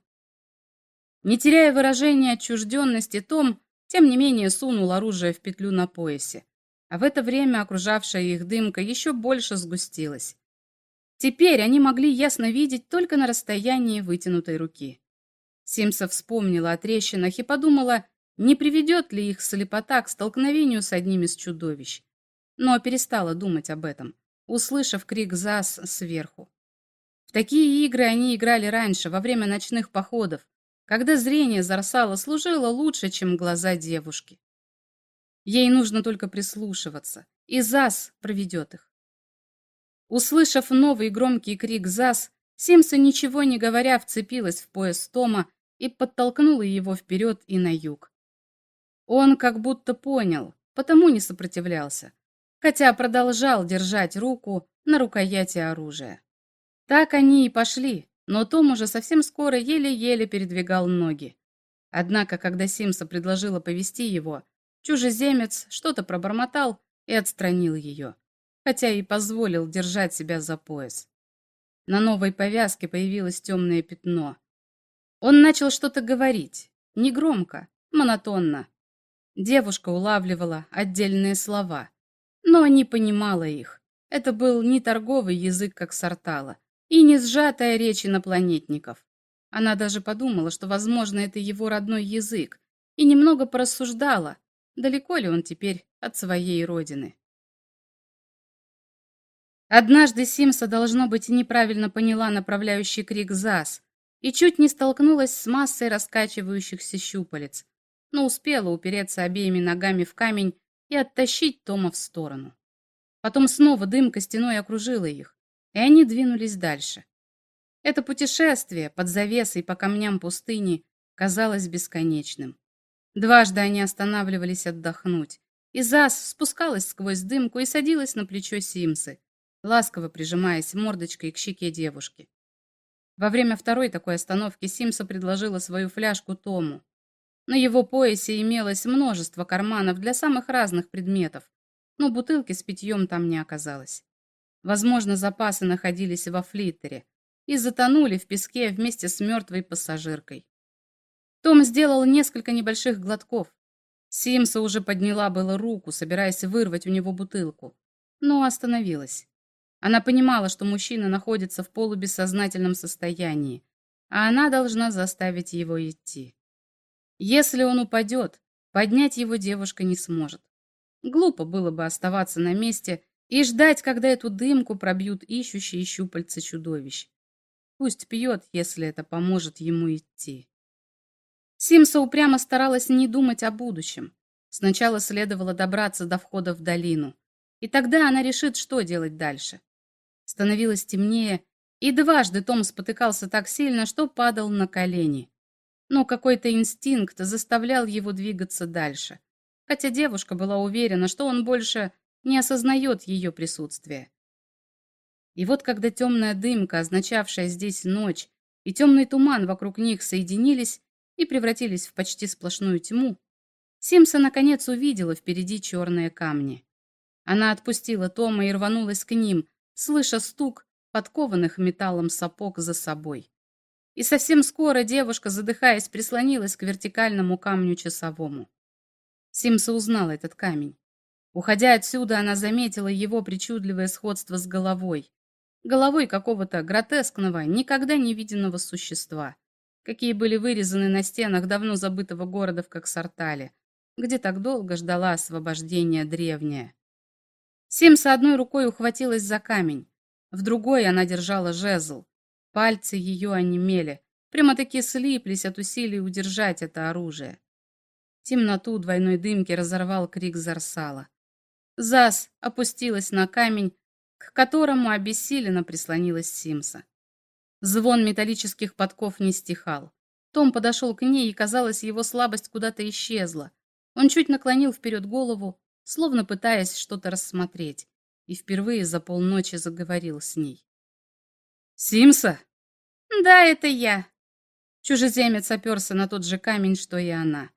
Не теряя выражения отчужденности, Том, тем не менее, сунул оружие в петлю на поясе, а в это время окружавшая их дымка еще больше сгустилась. Теперь они могли ясно видеть только на расстоянии вытянутой руки. Симса вспомнила о трещинах и подумала, не приведет ли их слепота к столкновению с одним из чудовищ. Но перестала думать об этом, услышав крик ЗАС сверху. В такие игры они играли раньше, во время ночных походов, когда зрение Зарсала служило лучше, чем глаза девушки. Ей нужно только прислушиваться, и ЗАС проведет их. Услышав новый громкий крик ЗАС, Симса, ничего не говоря, вцепилась в пояс Тома и подтолкнула его вперед и на юг. Он как будто понял, потому не сопротивлялся, хотя продолжал держать руку на рукояти оружия. Так они и пошли, но Том уже совсем скоро еле-еле передвигал ноги. Однако, когда Симса предложила повести его, чужеземец что-то пробормотал и отстранил ее, хотя и позволил держать себя за пояс. На новой повязке появилось темное пятно. Он начал что-то говорить, негромко, монотонно, Девушка улавливала отдельные слова, но не понимала их. Это был не торговый язык, как Сартала, и не сжатая речь инопланетников. Она даже подумала, что, возможно, это его родной язык, и немного порассуждала, далеко ли он теперь от своей родины. Однажды Симса, должно быть, неправильно поняла направляющий крик ЗАС и чуть не столкнулась с массой раскачивающихся щупалец, но успела упереться обеими ногами в камень и оттащить Тома в сторону. Потом снова дымка стеной окружила их, и они двинулись дальше. Это путешествие под завесой по камням пустыни казалось бесконечным. Дважды они останавливались отдохнуть, и Зас спускалась сквозь дымку и садилась на плечо Симсы, ласково прижимаясь мордочкой к щеке девушки. Во время второй такой остановки Симса предложила свою фляжку Тому. На его поясе имелось множество карманов для самых разных предметов, но бутылки с питьем там не оказалось. Возможно, запасы находились во флиттере и затонули в песке вместе с мертвой пассажиркой. Том сделал несколько небольших глотков. Симса уже подняла было руку, собираясь вырвать у него бутылку, но остановилась. Она понимала, что мужчина находится в полубессознательном состоянии, а она должна заставить его идти. Если он упадет, поднять его девушка не сможет. Глупо было бы оставаться на месте и ждать, когда эту дымку пробьют ищущие щупальца чудовищ. Пусть пьет, если это поможет ему идти. Симса упрямо старалась не думать о будущем. Сначала следовало добраться до входа в долину, и тогда она решит, что делать дальше. Становилось темнее, и дважды Том спотыкался так сильно, что падал на колени. Но какой-то инстинкт заставлял его двигаться дальше, хотя девушка была уверена, что он больше не осознает ее присутствие. И вот когда темная дымка, означавшая здесь ночь, и темный туман вокруг них соединились и превратились в почти сплошную тьму, Симса наконец увидела впереди черные камни. Она отпустила Тома и рванулась к ним, слыша стук подкованных металлом сапог за собой. И совсем скоро девушка, задыхаясь, прислонилась к вертикальному камню часовому. Симса узнала этот камень. Уходя отсюда, она заметила его причудливое сходство с головой. Головой какого-то гротескного, никогда не виденного существа, какие были вырезаны на стенах давно забытого города в Коксартале, где так долго ждала освобождения древняя. Симса одной рукой ухватилась за камень, в другой она держала жезл. Пальцы ее онемели, прямо-таки слиплись от усилий удержать это оружие. Темноту двойной дымки разорвал крик Зарсала. Зас опустилась на камень, к которому обессиленно прислонилась Симса. Звон металлических подков не стихал. Том подошел к ней, и, казалось, его слабость куда-то исчезла. Он чуть наклонил вперед голову, словно пытаясь что-то рассмотреть, и впервые за полночи заговорил с ней. «Симса?» «Да, это я». Чужеземец оперся на тот же камень, что и она.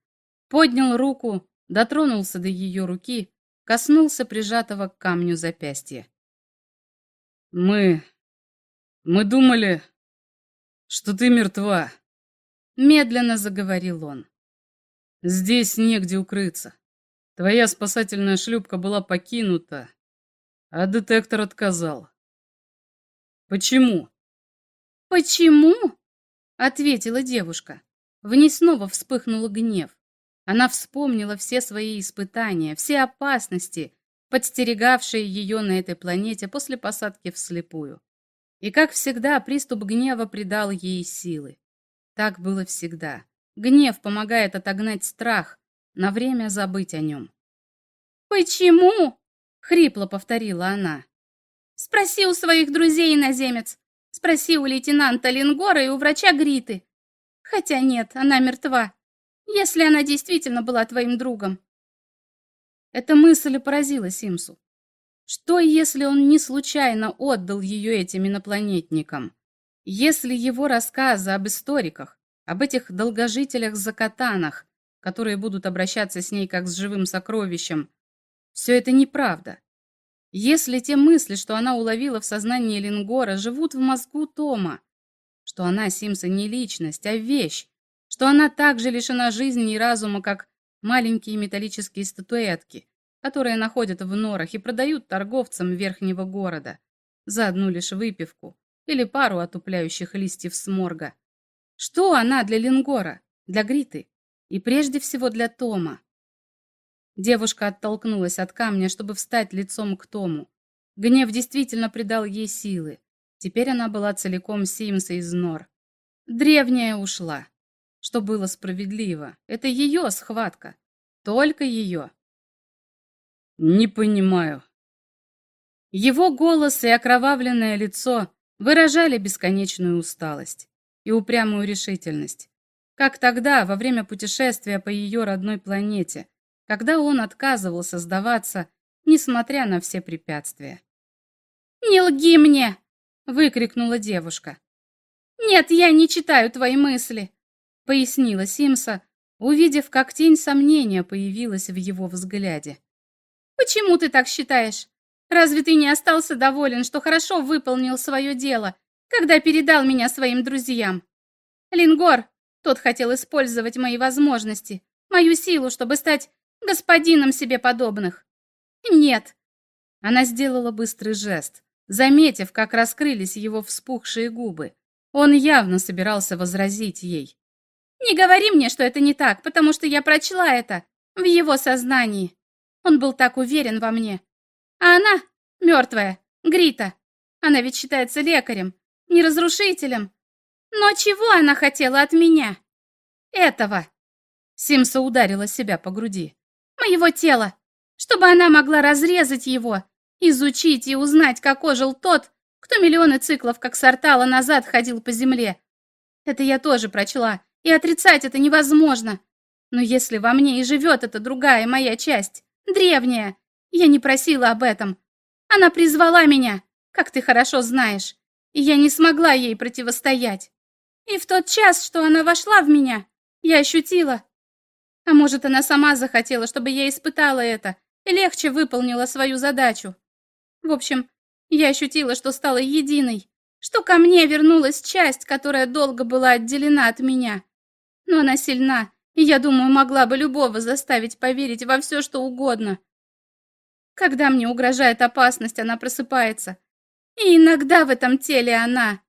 Поднял руку, дотронулся до ее руки, коснулся прижатого к камню запястья. «Мы... мы думали, что ты мертва», — медленно заговорил он. Здесь негде укрыться. Твоя спасательная шлюпка была покинута, а детектор отказал. Почему? Почему? Ответила девушка. В ней снова вспыхнул гнев. Она вспомнила все свои испытания, все опасности, подстерегавшие ее на этой планете после посадки вслепую. И, как всегда, приступ гнева придал ей силы. Так было всегда. Гнев помогает отогнать страх, на время забыть о нем. «Почему?» — хрипло повторила она. «Спроси у своих друзей, иноземец. Спроси у лейтенанта Лингора и у врача Гриты. Хотя нет, она мертва, если она действительно была твоим другом». Эта мысль поразила Симсу. Что, если он не случайно отдал ее этим инопланетникам? Если его рассказы об историках, об этих долгожителях-закатанах, которые будут обращаться с ней как с живым сокровищем. Все это неправда. Если те мысли, что она уловила в сознании Лингора, живут в мозгу Тома, что она, Симса, не личность, а вещь, что она так же лишена жизни и разума, как маленькие металлические статуэтки, которые находят в норах и продают торговцам верхнего города за одну лишь выпивку или пару отупляющих листьев сморга. Что она для Лингора, для Гриты и прежде всего для Тома? Девушка оттолкнулась от камня, чтобы встать лицом к Тому. Гнев действительно придал ей силы. Теперь она была целиком Симса из нор. Древняя ушла. Что было справедливо. Это ее схватка. Только ее. «Не понимаю». Его голос и окровавленное лицо выражали бесконечную усталость и упрямую решительность. Как тогда, во время путешествия по ее родной планете, когда он отказывался сдаваться, несмотря на все препятствия. «Не лги мне!» — выкрикнула девушка. «Нет, я не читаю твои мысли», — пояснила Симса, увидев, как тень сомнения появилась в его взгляде. «Почему ты так считаешь? Разве ты не остался доволен, что хорошо выполнил свое дело когда передал меня своим друзьям. Лингор, тот хотел использовать мои возможности, мою силу, чтобы стать господином себе подобных. Нет. Она сделала быстрый жест, заметив, как раскрылись его вспухшие губы. Он явно собирался возразить ей. «Не говори мне, что это не так, потому что я прочла это в его сознании. Он был так уверен во мне. А она, мертвая, Грита, она ведь считается лекарем, не разрушителем. Но чего она хотела от меня? Этого. Симса ударила себя по груди. моего тела, чтобы она могла разрезать его, изучить и узнать, как ожил тот, кто миллионы циклов, как сортала, назад ходил по земле. Это я тоже прочла, и отрицать это невозможно. Но если во мне и живет эта другая моя часть, древняя, я не просила об этом. Она призвала меня, как ты хорошо знаешь, и я не смогла ей противостоять. И в тот час, что она вошла в меня, я ощутила. А может, она сама захотела, чтобы я испытала это и легче выполнила свою задачу. В общем, я ощутила, что стала единой, что ко мне вернулась часть, которая долго была отделена от меня. Но она сильна, и я думаю, могла бы любого заставить поверить во все, что угодно. Когда мне угрожает опасность, она просыпается. И иногда в этом теле она,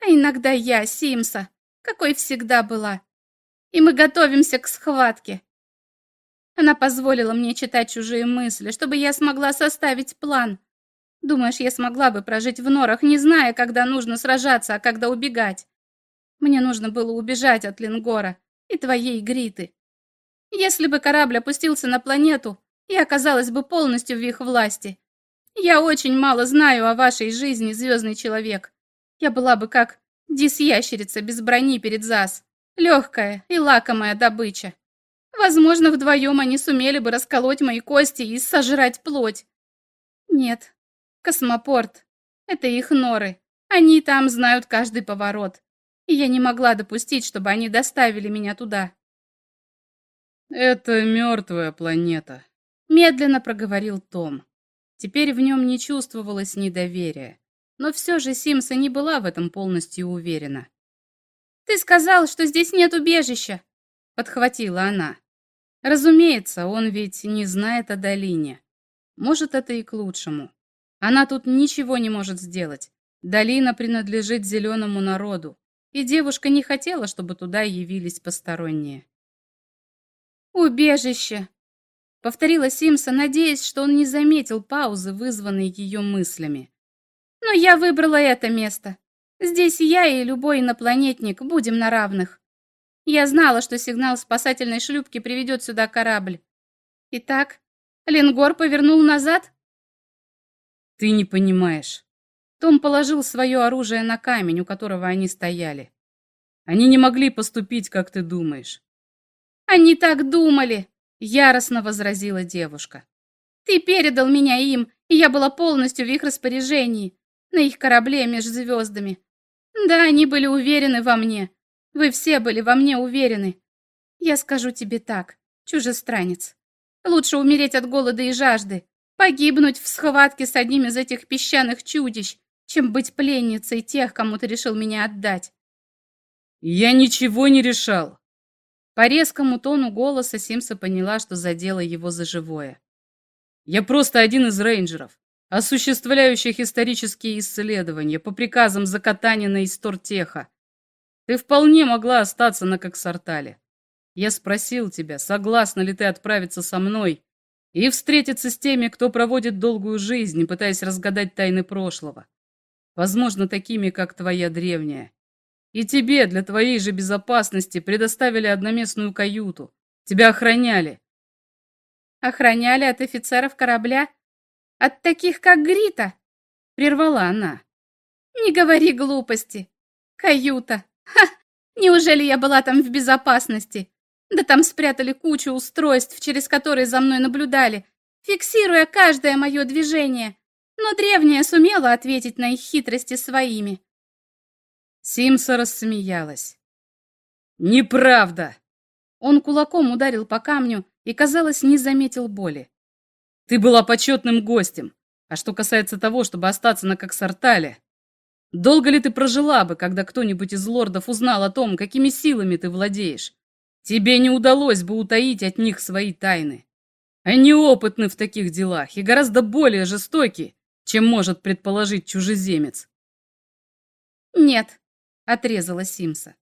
а иногда я, Симса, какой всегда была. И мы готовимся к схватке. Она позволила мне читать чужие мысли, чтобы я смогла составить план. Думаешь, я смогла бы прожить в норах, не зная, когда нужно сражаться, а когда убегать? Мне нужно было убежать от Лингора и твоей Гриты. Если бы корабль опустился на планету, я оказалась бы полностью в их власти. Я очень мало знаю о вашей жизни, звездный человек. Я была бы как дис-ящерица без брони перед ЗАС. Легкая и лакомая добыча. Возможно, вдвоем они сумели бы расколоть мои кости и сожрать плоть. Нет, Космопорт. Это их норы. Они там знают каждый поворот. И я не могла допустить, чтобы они доставили меня туда. «Это мертвая планета», — медленно проговорил Том. Теперь в нем не чувствовалось недоверия. Но все же Симса не была в этом полностью уверена. «Ты сказал, что здесь нет убежища», — подхватила она. Разумеется, он ведь не знает о долине. Может, это и к лучшему. Она тут ничего не может сделать. Долина принадлежит зеленому народу, и девушка не хотела, чтобы туда явились посторонние. «Убежище!» — повторила Симса, надеясь, что он не заметил паузы, вызванной ее мыслями. «Но я выбрала это место. Здесь я и любой инопланетник будем на равных. Я знала, что сигнал спасательной шлюпки приведет сюда корабль. Итак, Ленгор повернул назад?» Ты не понимаешь. Том положил свое оружие на камень, у которого они стояли. Они не могли поступить, как ты думаешь. Они так думали, яростно возразила девушка. Ты передал меня им, и я была полностью в их распоряжении, на их корабле между звездами. Да, они были уверены во мне. Вы все были во мне уверены. Я скажу тебе так, чужестранец. Лучше умереть от голода и жажды, Погибнуть в схватке с одним из этих песчаных чудищ, чем быть пленницей тех, кому ты решил меня отдать. Я ничего не решал. По резкому тону голоса Симса поняла, что задела его за живое. Я просто один из рейнджеров, осуществляющих исторические исследования по приказам Закатанина из Тортеха. Ты вполне могла остаться на Коксартале. Я спросил тебя, согласна ли ты отправиться со мной и встретиться с теми, кто проводит долгую жизнь, пытаясь разгадать тайны прошлого. Возможно, такими, как твоя древняя. И тебе, для твоей же безопасности, предоставили одноместную каюту. Тебя охраняли. Охраняли от офицеров корабля? От таких, как Грита? Прервала она. Не говори глупости. Каюта. Ха! Неужели я была там в безопасности? Да там спрятали кучу устройств, через которые за мной наблюдали, фиксируя каждое мое движение. Но древняя сумела ответить на их хитрости своими. Симса рассмеялась. «Неправда!» Он кулаком ударил по камню и, казалось, не заметил боли. «Ты была почетным гостем. А что касается того, чтобы остаться на Коксартале, долго ли ты прожила бы, когда кто-нибудь из лордов узнал о том, какими силами ты владеешь? Тебе не удалось бы утаить от них свои тайны. Они опытны в таких делах и гораздо более жестоки, чем может предположить чужеземец. «Нет», — отрезала Симса.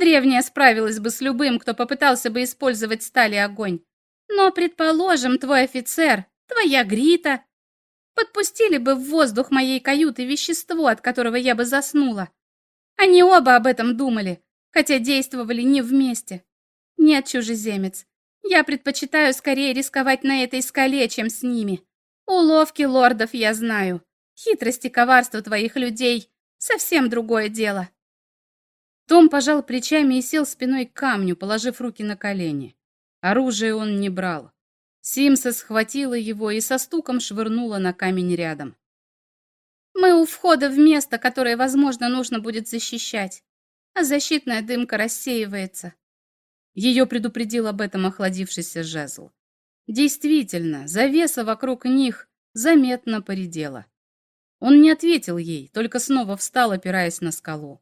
«Древняя справилась бы с любым, кто попытался бы использовать сталь и огонь. Но, предположим, твой офицер, твоя Грита, подпустили бы в воздух моей каюты вещество, от которого я бы заснула. Они оба об этом думали, хотя действовали не вместе. Нет, чужеземец, Я предпочитаю скорее рисковать на этой скале, чем с ними. Уловки лордов я знаю. Хитрости, коварство твоих людей — совсем другое дело. Том пожал плечами и сел спиной к камню, положив руки на колени. Оружие он не брал. Симса схватила его и со стуком швырнула на камень рядом. «Мы у входа в место, которое, возможно, нужно будет защищать, а защитная дымка рассеивается». Ее предупредил об этом охладившийся жезл. Действительно, завеса вокруг них заметно поредела. Он не ответил ей, только снова встал, опираясь на скалу.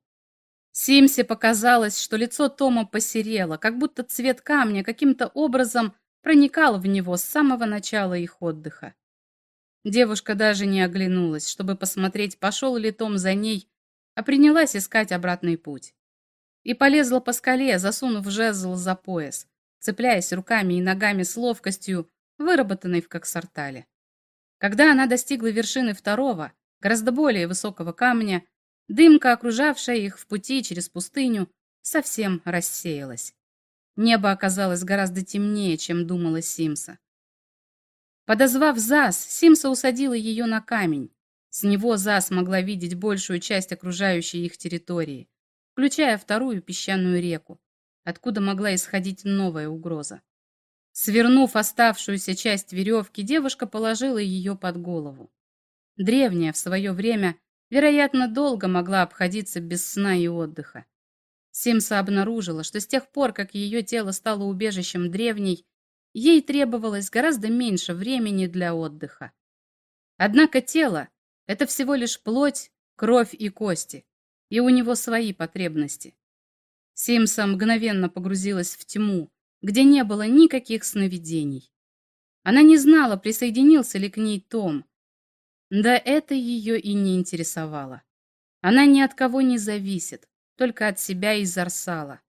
Симсе показалось, что лицо Тома посерело, как будто цвет камня каким-то образом проникал в него с самого начала их отдыха. Девушка даже не оглянулась, чтобы посмотреть, пошел ли Том за ней, а принялась искать обратный путь. И полезла по скале, засунув жезл за пояс, цепляясь руками и ногами с ловкостью, выработанной в Коксартале. Когда она достигла вершины второго, гораздо более высокого камня, Дымка, окружавшая их в пути через пустыню, совсем рассеялась. Небо оказалось гораздо темнее, чем думала Симса. Подозвав Зас, Симса усадила ее на камень. С него Зас могла видеть большую часть окружающей их территории, включая вторую песчаную реку, откуда могла исходить новая угроза. Свернув оставшуюся часть веревки, девушка положила ее под голову. Древняя в свое время вероятно, долго могла обходиться без сна и отдыха. Симса обнаружила, что с тех пор, как ее тело стало убежищем древней, ей требовалось гораздо меньше времени для отдыха. Однако тело — это всего лишь плоть, кровь и кости, и у него свои потребности. Симса мгновенно погрузилась в тьму, где не было никаких сновидений. Она не знала, присоединился ли к ней Том, да это ее и не интересовало. Она ни от кого не зависит, только от себя и Зарсала.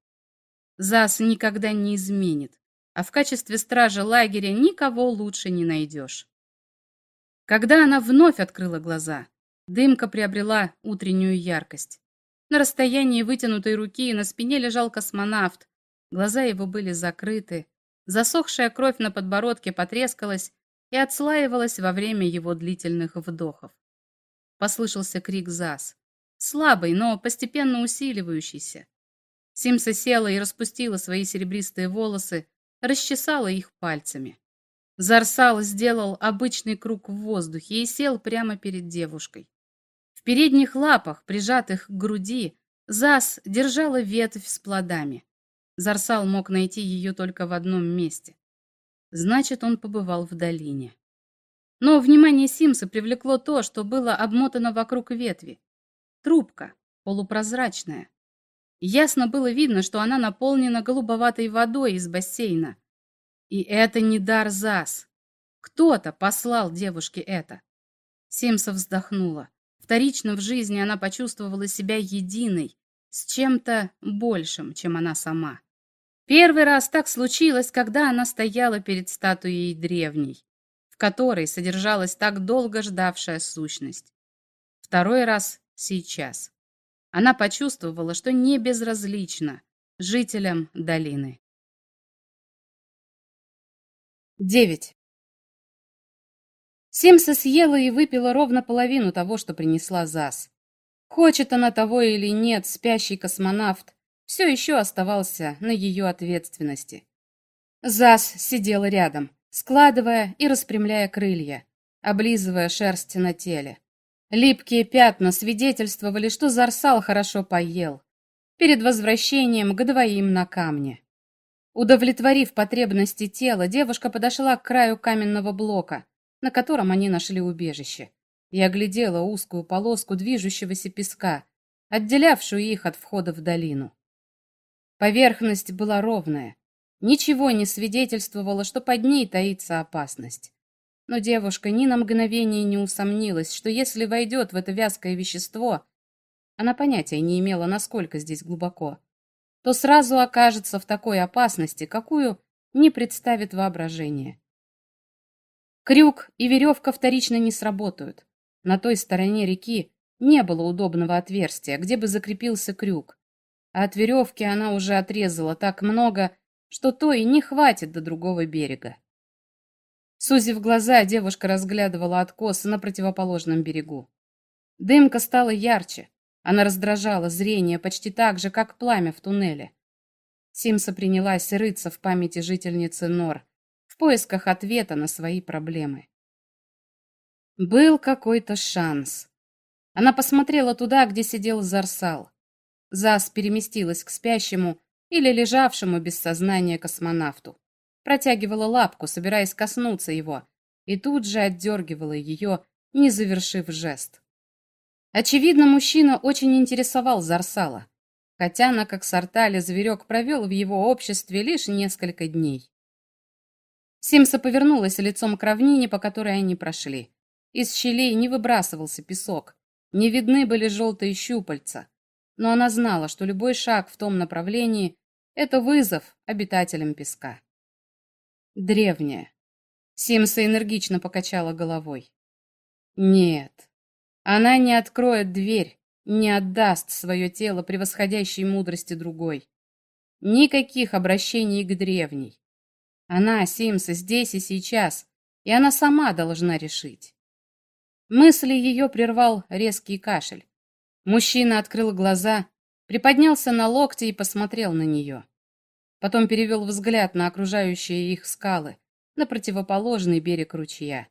Зас никогда не изменит, а в качестве стража лагеря никого лучше не найдешь. Когда она вновь открыла глаза, дымка приобрела утреннюю яркость. На расстоянии вытянутой руки на спине лежал космонавт, глаза его были закрыты, засохшая кровь на подбородке потрескалась и отслаивалась во время его длительных вдохов. Послышался крик ЗАС. Слабый, но постепенно усиливающийся. Симса села и распустила свои серебристые волосы, расчесала их пальцами. Зарсал сделал обычный круг в воздухе и сел прямо перед девушкой. Передних лапах, прижатых к груди, Зас держала ветвь с плодами. Зарсал мог найти ее только в одном месте. Значит, он побывал в долине. Но внимание Симса привлекло то, что было обмотано вокруг ветви. Трубка, полупрозрачная. Ясно было видно, что она наполнена голубоватой водой из бассейна. И это не дар ЗАС. Кто-то послал девушке это. Симса вздохнула. Вторично в жизни она почувствовала себя единой, с чем-то большим, чем она сама. Первый раз так случилось, когда она стояла перед статуей древней, в которой содержалась так долго ждавшая сущность. Второй раз сейчас. Она почувствовала, что не безразлично жителям долины. 9. Симса съела и выпила ровно половину того, что принесла Зас. Хочет она того или нет, спящий космонавт все еще оставался на ее ответственности. Зас сидел рядом, складывая и распрямляя крылья, облизывая шерсть на теле. Липкие пятна свидетельствовали, что Зарсал хорошо поел. Перед возвращением к двоим на камне. Удовлетворив потребности тела, девушка подошла к краю каменного блока, на котором они нашли убежище, и оглядела узкую полоску движущегося песка, отделявшую их от входа в долину. Поверхность была ровная. Ничего не свидетельствовало, что под ней таится опасность. Но девушка ни на мгновение не усомнилась, что если войдет в это вязкое вещество, она понятия не имела, насколько здесь глубоко, то сразу окажется в такой опасности, какую не представит воображение. Крюк и веревка вторично не сработают. На той стороне реки не было удобного отверстия, где бы закрепился крюк а от веревки она уже отрезала так много, что то и не хватит до другого берега. Сузив глаза, девушка разглядывала откос на противоположном берегу. Дымка стала ярче. Она раздражала зрение почти так же, как пламя в туннеле. Симса принялась рыться в памяти жительницы Нор в поисках ответа на свои проблемы. Был какой-то шанс. Она посмотрела туда, где сидел Зарсал. Зас переместилась к спящему или лежавшему без сознания космонавту. Протягивала лапку, собираясь коснуться его, и тут же отдергивала ее, не завершив жест. Очевидно, мужчина очень интересовал Зарсала, хотя на как Сартале зверек провел в его обществе лишь несколько дней. Симса повернулась лицом к равнине, по которой они прошли. Из щелей не выбрасывался песок, не видны были желтые щупальца, но она знала, что любой шаг в том направлении — это вызов обитателям песка. Древняя. Симса энергично покачала головой. Нет, она не откроет дверь, не отдаст свое тело превосходящей мудрости другой. Никаких обращений к древней. Она, Симса, здесь и сейчас, и она сама должна решить. Мысли ее прервал резкий кашель. Мужчина открыл глаза, приподнялся на локти и посмотрел на нее. Потом перевел взгляд на окружающие их скалы, на противоположный берег ручья.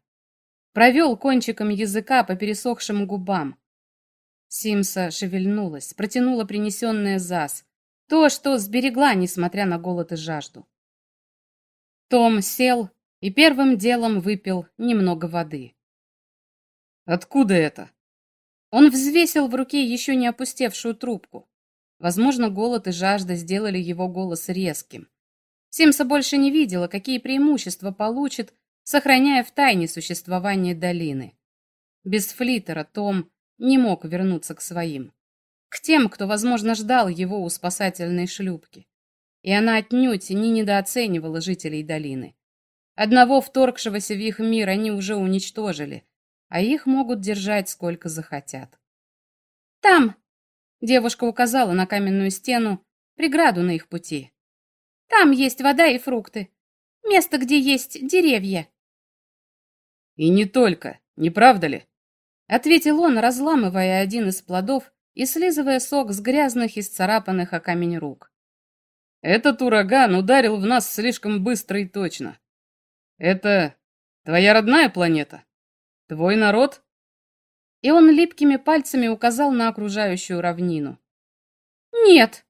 Провел кончиком языка по пересохшим губам. Симса шевельнулась, протянула принесенное зас, то, что сберегла, несмотря на голод и жажду. Том сел и первым делом выпил немного воды. «Откуда это?» Он взвесил в руке еще не опустевшую трубку. Возможно, голод и жажда сделали его голос резким. Симса больше не видела, какие преимущества получит, сохраняя в тайне существование долины. Без флитера Том не мог вернуться к своим. К тем, кто, возможно, ждал его у спасательной шлюпки. И она отнюдь не недооценивала жителей долины. Одного вторгшегося в их мир они уже уничтожили, а их могут держать сколько захотят. «Там!» — девушка указала на каменную стену, преграду на их пути. «Там есть вода и фрукты. Место, где есть деревья». «И не только, не правда ли?» — ответил он, разламывая один из плодов и слизывая сок с грязных и сцарапанных о камень рук. «Этот ураган ударил в нас слишком быстро и точно. Это твоя родная планета?» Твой народ?» И он липкими пальцами указал на окружающую равнину. «Нет».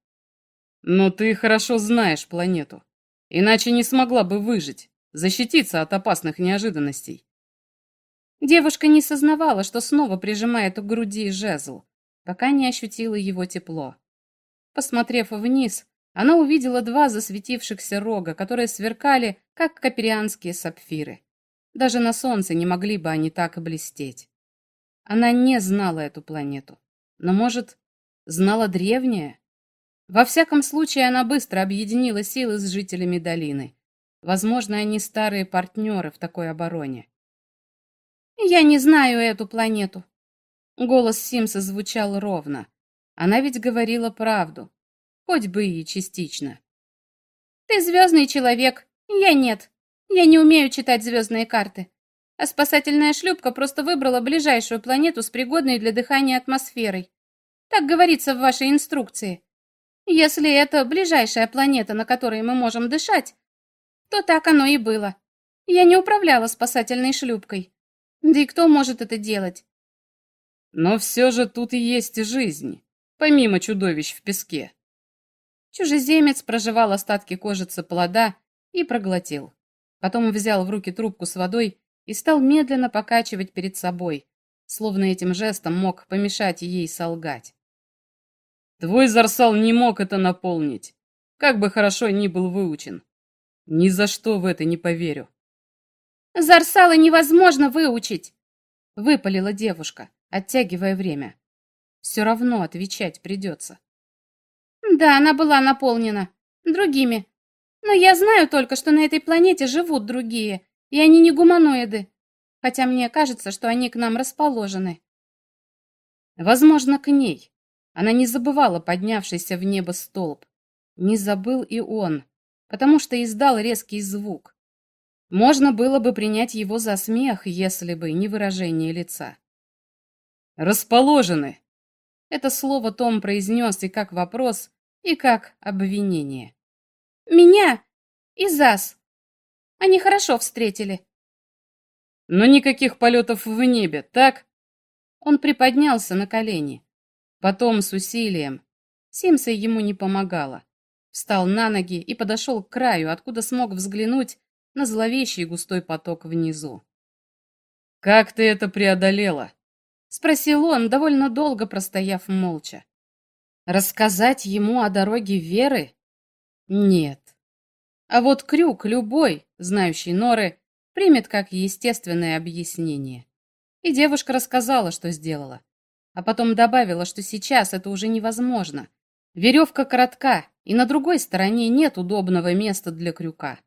«Но ты хорошо знаешь планету. Иначе не смогла бы выжить, защититься от опасных неожиданностей». Девушка не сознавала, что снова прижимает к груди жезл, пока не ощутила его тепло. Посмотрев вниз, она увидела два засветившихся рога, которые сверкали, как каперианские сапфиры. Даже на солнце не могли бы они так блестеть. Она не знала эту планету. Но, может, знала древняя? Во всяком случае, она быстро объединила силы с жителями долины. Возможно, они старые партнеры в такой обороне. «Я не знаю эту планету». Голос Симса звучал ровно. Она ведь говорила правду, хоть бы и частично. «Ты звездный человек, я нет. Я не умею читать звездные карты. А спасательная шлюпка просто выбрала ближайшую планету с пригодной для дыхания атмосферой. Так говорится в вашей инструкции. Если это ближайшая планета, на которой мы можем дышать, то так оно и было. Я не управляла спасательной шлюпкой. Да и кто может это делать? Но все же тут и есть жизнь, помимо чудовищ в песке. Чужеземец проживал остатки кожицы плода и проглотил. Потом взял в руки трубку с водой и стал медленно покачивать перед собой, словно этим жестом мог помешать ей солгать. Твой Зарсал не мог это наполнить, как бы хорошо ни был выучен. Ни за что в это не поверю. Зарсала невозможно выучить, выпалила девушка, оттягивая время. Все равно отвечать придется. Да, она была наполнена другими, но я знаю только, что на этой планете живут другие, и они не гуманоиды. Хотя мне кажется, что они к нам расположены. Возможно, к ней. Она не забывала поднявшийся в небо столб. Не забыл и он, потому что издал резкий звук. Можно было бы принять его за смех, если бы не выражение лица. «Расположены!» Это слово Том произнес и как вопрос, и как обвинение. «Меня и ЗАС. Они хорошо встретили». «Но никаких полетов в небе, так?» Он приподнялся на колени. Потом с усилием. Симса ему не помогала. Встал на ноги и подошел к краю, откуда смог взглянуть на зловещий густой поток внизу. «Как ты это преодолела?» — спросил он, довольно долго простояв молча. Рассказать ему о дороге Веры? Нет. А вот крюк любой, знающий норы, примет как естественное объяснение. И девушка рассказала, что сделала. А потом добавила, что сейчас это уже невозможно. Веревка коротка, и на другой стороне нет удобного места для крюка.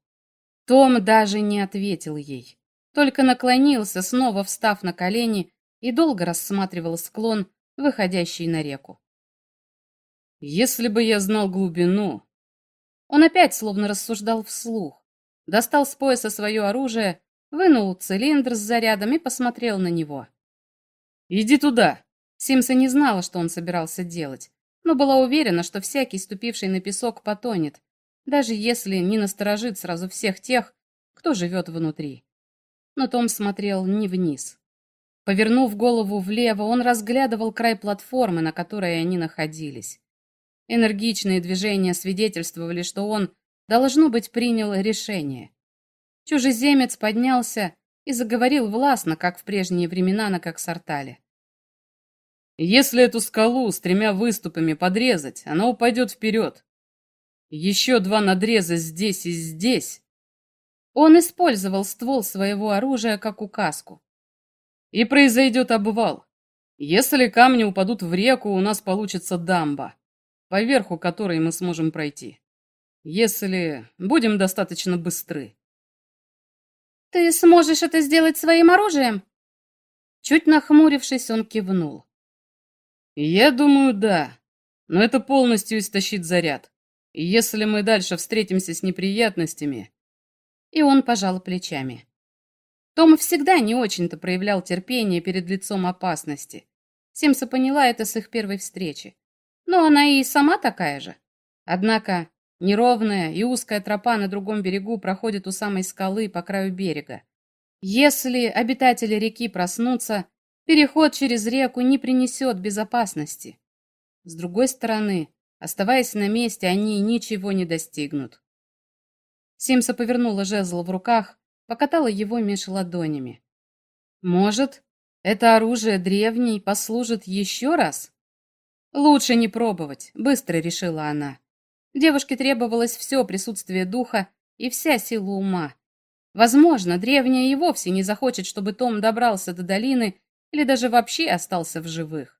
Том даже не ответил ей, только наклонился, снова встав на колени, и долго рассматривал склон, выходящий на реку. «Если бы я знал глубину...» Он опять словно рассуждал вслух, достал с пояса свое оружие вынул цилиндр с зарядом и посмотрел на него. «Иди туда!» Симса не знала, что он собирался делать, но была уверена, что всякий, ступивший на песок, потонет, даже если не насторожит сразу всех тех, кто живет внутри. Но Том смотрел не вниз. Повернув голову влево, он разглядывал край платформы, на которой они находились. Энергичные движения свидетельствовали, что он, должно быть, принял решение. Чужеземец поднялся и заговорил властно, как в прежние времена на Коксартале. «Если эту скалу с тремя выступами подрезать, она упадет вперед. Еще два надреза здесь и здесь». Он использовал ствол своего оружия как указку. «И произойдет обвал. Если камни упадут в реку, у нас получится дамба, по верху которой мы сможем пройти. Если будем достаточно быстры». «Ты сможешь это сделать своим оружием?» Чуть нахмурившись, он кивнул. «Я думаю, да. Но это полностью истощит заряд. И если мы дальше встретимся с неприятностями...» И он пожал плечами. Том всегда не очень-то проявлял терпение перед лицом опасности. Симса поняла это с их первой встречи. Но она и сама такая же. Однако Неровная и узкая тропа на другом берегу проходит у самой скалы по краю берега. Если обитатели реки проснутся, переход через реку не принесет безопасности. С другой стороны, оставаясь на месте, они ничего не достигнут. Симса повернула жезл в руках, покатала его меж ладонями. Может, это оружие древней послужит еще раз? Лучше не пробовать, быстро решила она. Девушке требовалось все присутствие духа и вся сила ума. Возможно, древняя и вовсе не захочет, чтобы Том добрался до долины или даже вообще остался в живых.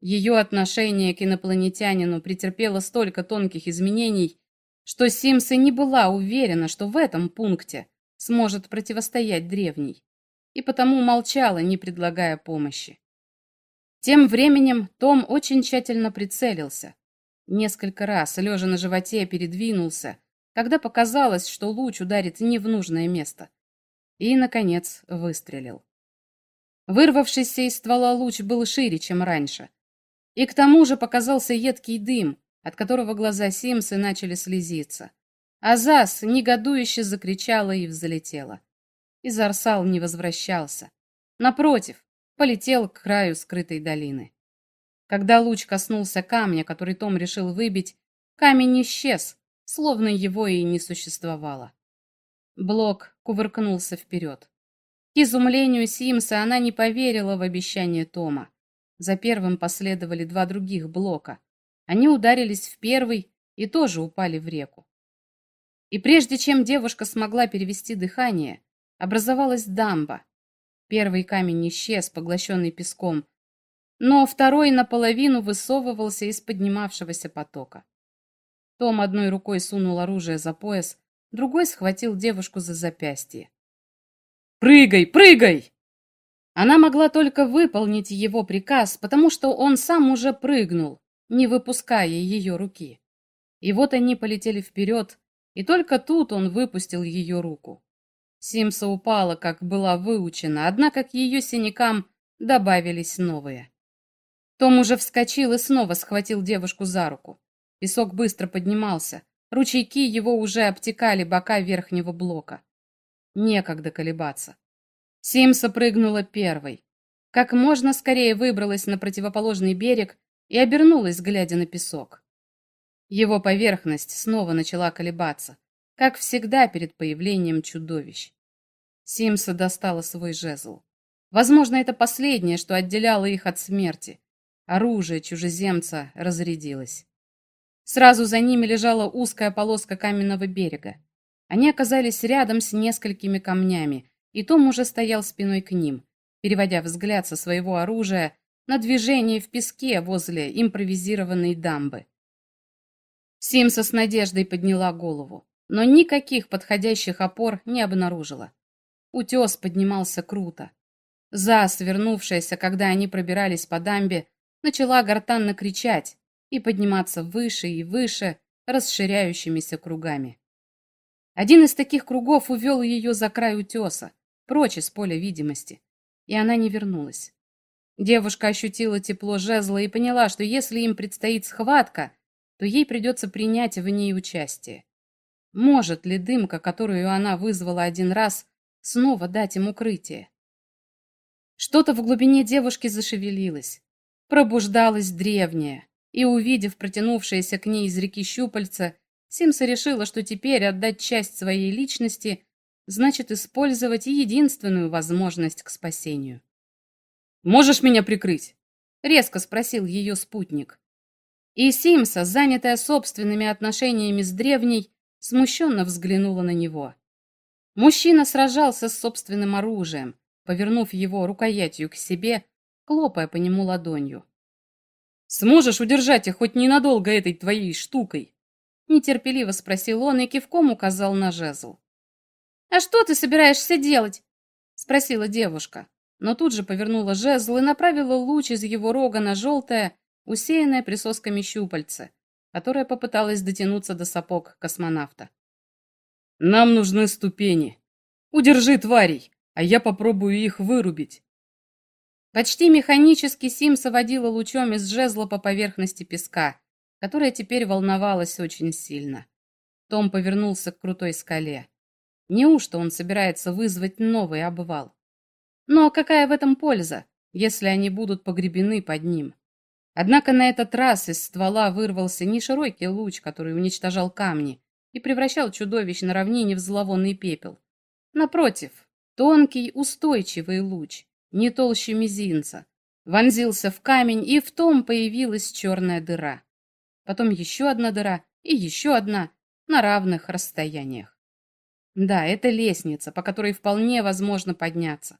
Ее отношение к инопланетянину претерпело столько тонких изменений, что Симса не была уверена, что в этом пункте сможет противостоять древней, и потому молчала, не предлагая помощи. Тем временем Том очень тщательно прицелился, Несколько раз, лежа на животе, передвинулся, когда показалось, что луч ударит не в нужное место. И, наконец, выстрелил. Вырвавшийся из ствола луч был шире, чем раньше. И к тому же показался едкий дым, от которого глаза Симсы начали слезиться. А Зас негодующе закричала и взлетела. И Зарсал не возвращался. Напротив, полетел к краю скрытой долины. Когда луч коснулся камня, который Том решил выбить, камень исчез, словно его и не существовало. Блок кувыркнулся вперед. К изумлению Симса она не поверила в обещание Тома. За первым последовали два других блока. Они ударились в первый и тоже упали в реку. И прежде чем девушка смогла перевести дыхание, образовалась дамба. Первый камень исчез, поглощенный песком, но второй наполовину высовывался из поднимавшегося потока. Том одной рукой сунул оружие за пояс, другой схватил девушку за запястье. «Прыгай, прыгай!» Она могла только выполнить его приказ, потому что он сам уже прыгнул, не выпуская ее руки. И вот они полетели вперед, И только тут он выпустил ее руку. Симса упала, как была выучена, однако к ее синякам добавились новые. Том уже вскочил и снова схватил девушку за руку. Песок быстро поднимался, ручейки его уже обтекали бока верхнего блока. Некогда колебаться. Симса прыгнула первой. Как можно скорее выбралась на противоположный берег и обернулась, глядя на песок. Его поверхность снова начала колебаться, как всегда перед появлением чудовищ. Симса достала свой жезл. Возможно, это последнее, что отделяло их от смерти. Оружие чужеземца разрядилось. Сразу за ними лежала узкая полоска каменного берега. Они оказались рядом с несколькими камнями, и Том уже стоял спиной к ним, переводя взгляд со своего оружия на движение в песке возле импровизированной дамбы. Симса с надеждой подняла голову, но никаких подходящих опор не обнаружила. Утес поднимался круто. За, свернувшаяся, когда они пробирались по дамбе, начала гортанно кричать и подниматься выше и выше расширяющимися кругами. Один из таких кругов увел ее за край утеса, прочь из поля видимости, и она не вернулась. Девушка ощутила тепло жезла и поняла, что если им предстоит схватка, то ей придется принять в ней участие. Может ли дымка, которую она вызвала один раз, снова дать им укрытие? Что-то в глубине девушки зашевелилось. Пробуждалась древняя, и, увидев протянувшееся к ней из реки щупальца, Симса решила, что теперь отдать часть своей личности значит использовать единственную возможность к спасению. «Можешь меня прикрыть?» — резко спросил ее спутник. И Симса, занятая собственными отношениями с древней, смущенно взглянула на него. Мужчина сражался с собственным оружием, повернув его рукоятью к себе, хлопая по нему ладонью. «Сможешь удержать их хоть ненадолго этой твоей штукой?» Нетерпеливо спросил он и кивком указал на жезл. «А что ты собираешься делать?» Спросила девушка, но тут же повернула жезл и направила луч из его рога на желтое, усеянное присосками щупальце, которое попыталось дотянуться до сапог космонавта. «Нам нужны ступени. Удержи тварей, а я попробую их вырубить». Почти механически Симса водила лучом из жезла по поверхности песка, которая теперь волновалась очень сильно. Том повернулся к крутой скале. Неужто он собирается вызвать новый обвал? Но какая в этом польза, если они будут погребены под ним? Однако на этот раз из ствола вырвался не широкий луч, который уничтожал камни и превращал чудовищ на равнине в зловонный пепел. Напротив, тонкий, устойчивый луч, не толще мизинца, вонзился в камень, и в том появилась черная дыра. Потом еще одна дыра и еще одна на равных расстояниях. Да, это лестница, по которой вполне возможно подняться.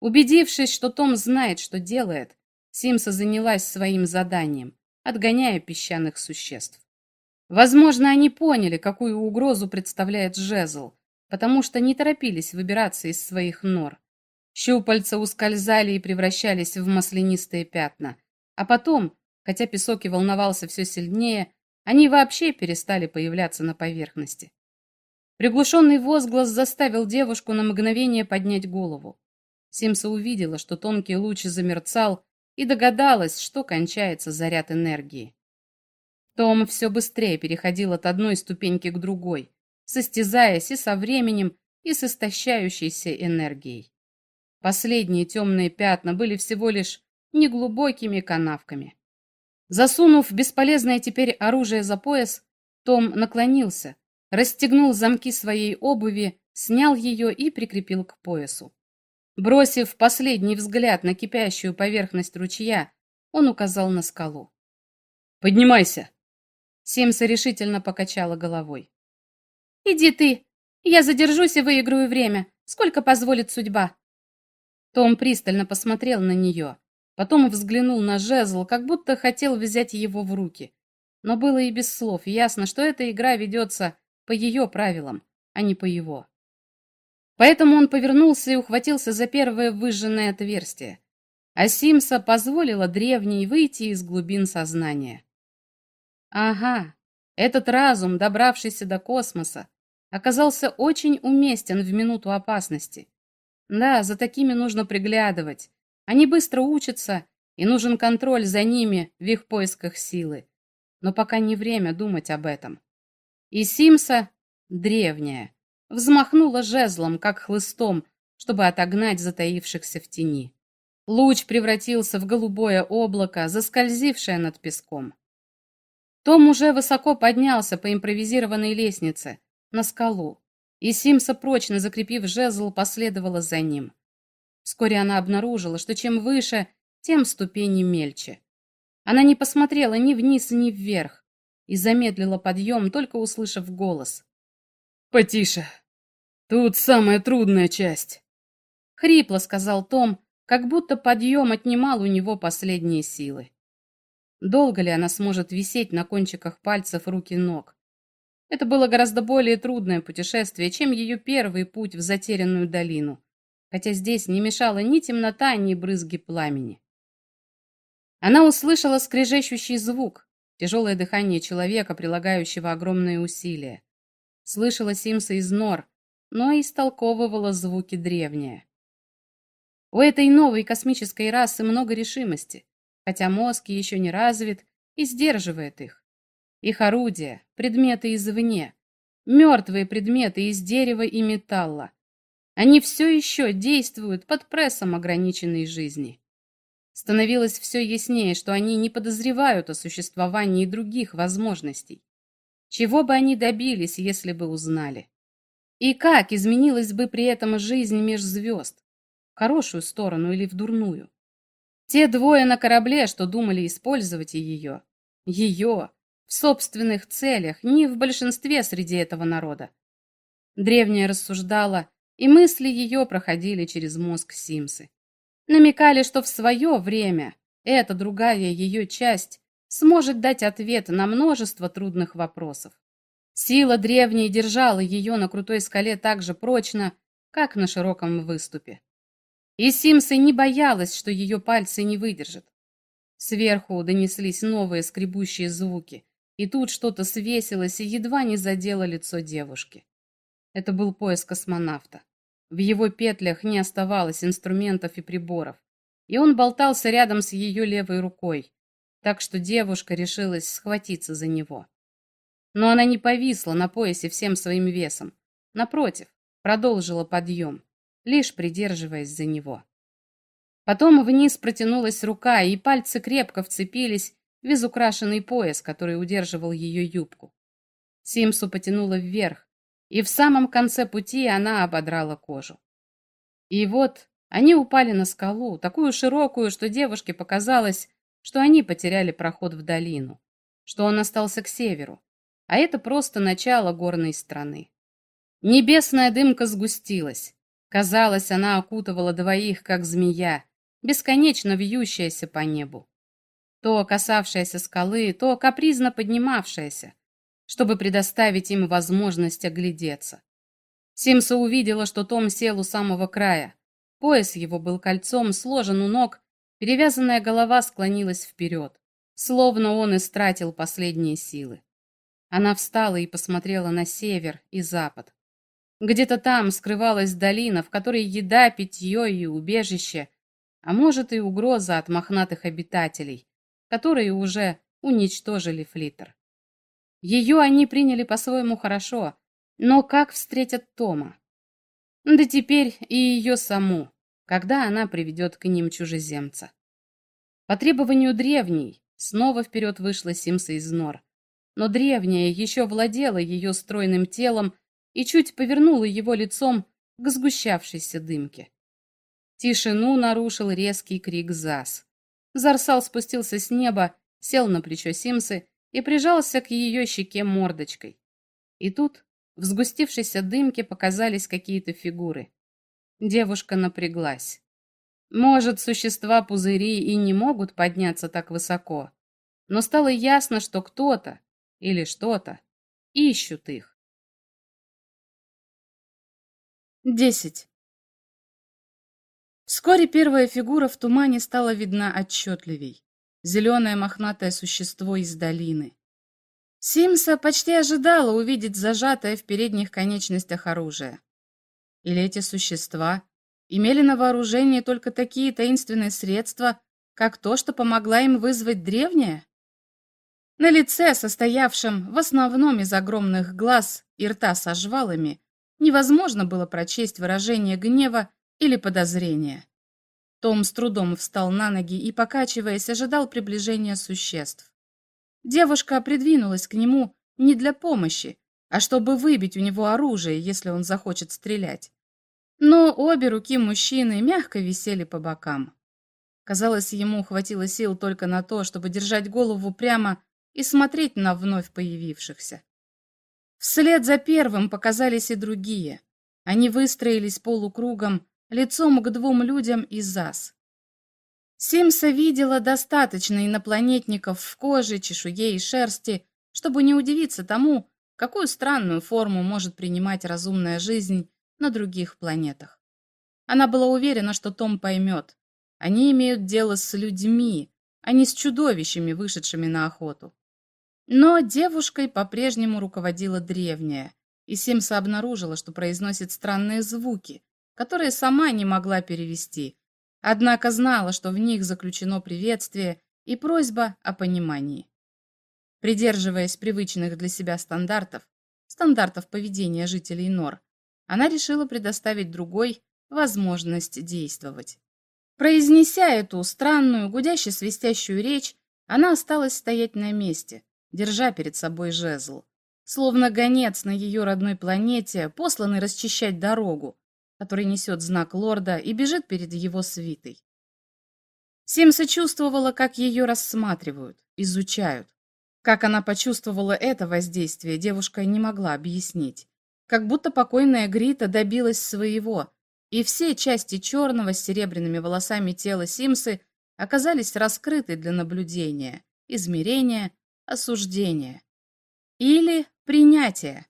Убедившись, что Том знает, что делает, Симса занялась своим заданием, отгоняя песчаных существ. Возможно, они поняли, какую угрозу представляет жезл, потому что не торопились выбираться из своих нор. Щупальца ускользали и превращались в маслянистые пятна. А потом, хотя песок и волновался все сильнее, они вообще перестали появляться на поверхности. Приглушенный возглас заставил девушку на мгновение поднять голову. Симса увидела, что тонкий луч замерцал, и догадалась, что кончается заряд энергии. Том все быстрее переходил от одной ступеньки к другой, состязаясь и со временем, и с истощающейся энергией. Последние темные пятна были всего лишь неглубокими канавками. Засунув бесполезное теперь оружие за пояс, Том наклонился, расстегнул замки своей обуви, снял ее и прикрепил к поясу. Бросив последний взгляд на кипящую поверхность ручья, он указал на скалу. «Поднимайся!» Симса решительно покачала головой. «Иди ты! Я задержусь и выиграю время, сколько позволит судьба!» Том пристально посмотрел на нее, потом взглянул на жезл, как будто хотел взять его в руки. Но было и без слов ясно, что эта игра ведется по ее правилам, а не по его. Поэтому он повернулся и ухватился за первое выжженное отверстие. А Симса позволила древней выйти из глубин сознания. Ага, Этот разум, добравшийся до космоса, оказался очень уместен в минуту опасности. Да, за такими нужно приглядывать. Они быстро учатся, и нужен контроль за ними в их поисках силы. Но пока не время думать об этом. И Симса, древняя, взмахнула жезлом, как хлыстом, чтобы отогнать затаившихся в тени. Луч превратился в голубое облако, заскользившее над песком. Том уже высоко поднялся по импровизированной лестнице, на скалу, и Симса, прочно закрепив жезл, последовала за ним. Вскоре она обнаружила, что чем выше, тем ступени мельче. Она не посмотрела ни вниз, ни вверх и замедлила подъем, только услышав голос. «Потише. Тут самая трудная часть», — хрипло сказал Том, как будто подъем отнимал у него последние силы. Долго ли она сможет висеть на кончиках пальцев рук и ног? Это было гораздо более трудное путешествие, чем ее первый путь в затерянную долину, хотя здесь не мешала ни темнота, ни брызги пламени. Она услышала скрежещущий звук, тяжелое дыхание человека, прилагающего огромные усилия. Слышала Симса из нор, но истолковывала звуки древние. У этой новой космической расы много решимости, хотя мозг еще не развит и сдерживает их. Их орудия, предметы извне, мертвые предметы из дерева и металла. Они все еще действуют под прессом ограниченной жизни. Становилось все яснее, что они не подозревают о существовании других возможностей. Чего бы они добились, если бы узнали? И как изменилась бы при этом жизнь меж звезд? В хорошую сторону или в дурную? Те двое на корабле, что думали использовать ее, ее, в собственных целях, не в большинстве среди этого народа. Древняя рассуждала, и мысли ее проходили через мозг Симсы. Намекали, что в свое время эта другая ее часть сможет дать ответ на множество трудных вопросов. Сила древней держала ее на крутой скале так же прочно, как на широком выступе. И Симса не боялась, что ее пальцы не выдержат. Сверху донеслись новые скребущие звуки, и тут что-то свесилось и едва не задело лицо девушки. Это был пояс космонавта. В его петлях не оставалось инструментов и приборов, и он болтался рядом с ее левой рукой, так что девушка решилась схватиться за него. Но она не повисла на поясе всем своим весом. Напротив, продолжила подъем, лишь придерживаясь за него. Потом вниз протянулась рука, и пальцы крепко вцепились безукрашенный пояс, который удерживал ее юбку. Симсу потянула вверх, и в самом конце пути она ободрала кожу. И вот они упали на скалу, такую широкую, что девушке показалось, что они потеряли проход в долину, что он остался к северу, а это просто начало горной страны. Небесная дымка сгустилась. Казалось, она окутывала двоих, как змея, бесконечно вьющаяся по небу то касавшаяся скалы, то капризно поднимавшаяся, чтобы предоставить им возможность оглядеться. Симса увидела, что Том сел у самого края. Пояс его был кольцом, сложен у ног, перевязанная голова склонилась вперед, словно он истратил последние силы. Она встала и посмотрела на север и запад. Где-то там скрывалась долина, в которой еда, питье и убежище, а может и угроза от мохнатых обитателей, которые уже уничтожили флиттер. Ее они приняли по-своему хорошо, но как встретят Тома? Да теперь и ее саму, когда она приведет к ним чужеземца. По требованию древней снова вперед вышла Симса из нор, но древняя еще владела ее стройным телом и чуть повернула его лицом к сгущавшейся дымке. Тишину нарушил резкий крик Зас. Зарсал спустился с неба, сел на плечо Симсы и прижался к ее щеке мордочкой. И тут в сгустившейся дымке показались какие-то фигуры. Девушка напряглась. Может, существа пузыри и не могут подняться так высоко, но стало ясно, что кто-то или что-то ищут их. Десять. Вскоре первая фигура в тумане стала видна отчетливей. Зеленое мохнатое существо из долины. Симса почти ожидала увидеть зажатое в передних конечностях оружие. Или эти существа имели на вооружении только такие таинственные средства, как то, что помогла им вызвать древнее? На лице, состоявшем в основном из огромных глаз и рта со жвалами, невозможно было прочесть выражение гнева или подозрения. Том с трудом встал на ноги и, покачиваясь, ожидал приближения существ. Девушка придвинулась к нему не для помощи, а чтобы выбить у него оружие, если он захочет стрелять. Но обе руки мужчины мягко висели по бокам. Казалось, ему хватило сил только на то, чтобы держать голову прямо и смотреть на вновь появившихся. Вслед за первым показались и другие. Они выстроились полукругом, лицом к двум людям из АС. Симса видела достаточно инопланетников в коже, чешуе и шерсти, чтобы не удивиться тому, какую странную форму может принимать разумная жизнь на других планетах. Она была уверена, что Том поймет. Они имеют дело с людьми, а не с чудовищами, вышедшими на охоту. Но девушкой по-прежнему руководила древняя, и Симса обнаружила, что произносит странные звуки, которые сама не могла перевести, однако знала, что в них заключено приветствие и просьба о понимании. Придерживаясь привычных для себя стандартов, стандартов поведения жителей Нор, она решила предоставить другой возможность действовать. Произнеся эту странную, гудяще-свистящую речь, она осталась стоять на месте, держа перед собой жезл. Словно гонец на ее родной планете, посланный расчищать дорогу, который несет знак лорда и бежит перед его свитой. Симса чувствовала, как ее рассматривают, изучают. Как она почувствовала это воздействие, девушка не могла объяснить. Как будто покойная Грита добилась своего, и все части черного с серебряными волосами тела Симсы оказались раскрыты для наблюдения, измерения осуждение или принятие.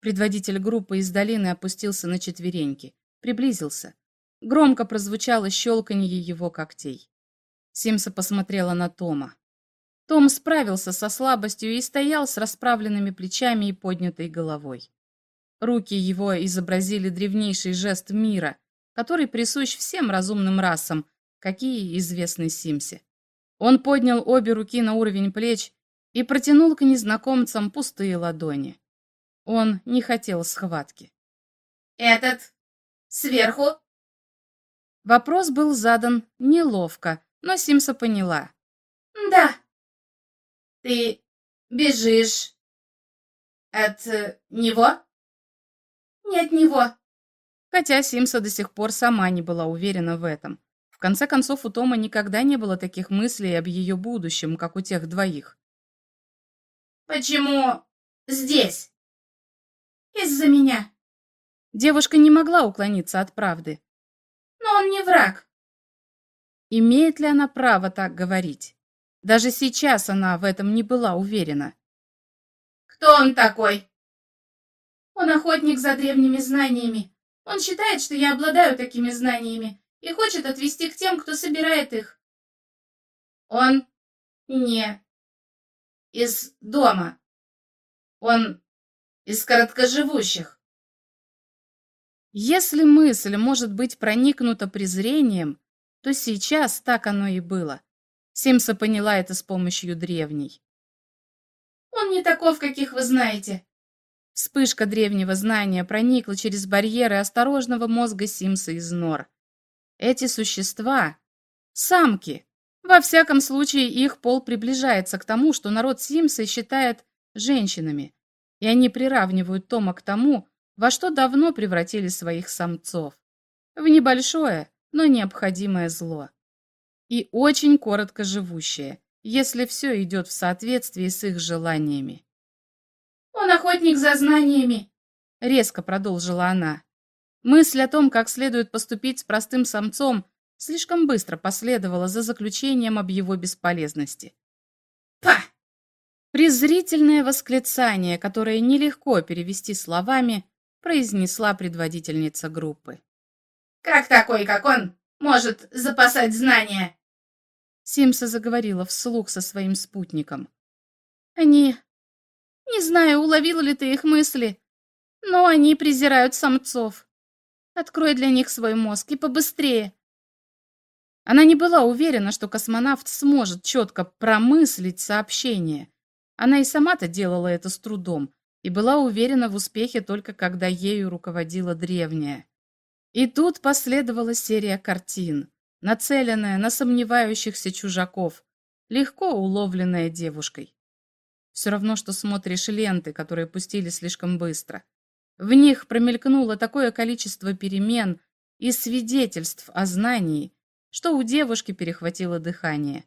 Предводитель группы из долины опустился на четвереньки, приблизился. Громко прозвучало щелканье его когтей. Симса посмотрела на Тома. Том справился со слабостью и стоял с расправленными плечами и поднятой головой. Руки его изобразили древнейший жест мира, который присущ всем разумным расам, какие известны Симсе. Он поднял обе руки на уровень плеч и протянул к незнакомцам пустые ладони. Он не хотел схватки. «Этот сверху?» Вопрос был задан неловко, но Симса поняла. «Да. Ты бежишь от него?» «Не от него». Хотя Симса до сих пор сама не была уверена в этом. В конце концов, у Тома никогда не было таких мыслей об ее будущем, как у тех двоих. Почему здесь? Из-за меня. Девушка не могла уклониться от правды. Но он не враг. Имеет ли она право так говорить? Даже сейчас она в этом не была уверена. Кто он такой? Он охотник за древними знаниями. Он считает, что я обладаю такими знаниями и хочет отвести к тем, кто собирает их. Он не из дома. Он из короткоживущих. Если мысль может быть проникнута презрением, то сейчас так оно и было. Симса поняла это с помощью древней. Он не таков, каких вы знаете. Вспышка древнего знания проникла через барьеры осторожного мозга Симса из нор. Эти существа — самки, во всяком случае, их пол приближается к тому, что народ Симса считает женщинами, и они приравнивают Тома к тому, во что давно превратили своих самцов. В небольшое, но необходимое зло. И очень коротко живущее, если все идет в соответствии с их желаниями. «Он охотник за знаниями», — резко продолжила она. Мысль о том, как следует поступить с простым самцом, слишком быстро последовала за заключением об его бесполезности. «Па!» Презрительное восклицание, которое нелегко перевести словами, произнесла предводительница группы. «Как такой, как он, может запасать знания?» Симса заговорила вслух со своим спутником. Они Не знаю, уловил ли ты их мысли, но они презирают самцов. Открой для них свой мозг и побыстрее. Она не была уверена, что космонавт сможет четко промыслить сообщение. Она и сама-то делала это с трудом и была уверена в успехе только когда ею руководила древняя. И тут последовала серия картин, нацеленная на сомневающихся чужаков, легко уловленная девушкой. Все равно, что смотришь ленты, которые пустили слишком быстро. В них промелькнуло такое количество перемен и свидетельств о знании, что у девушки перехватило дыхание.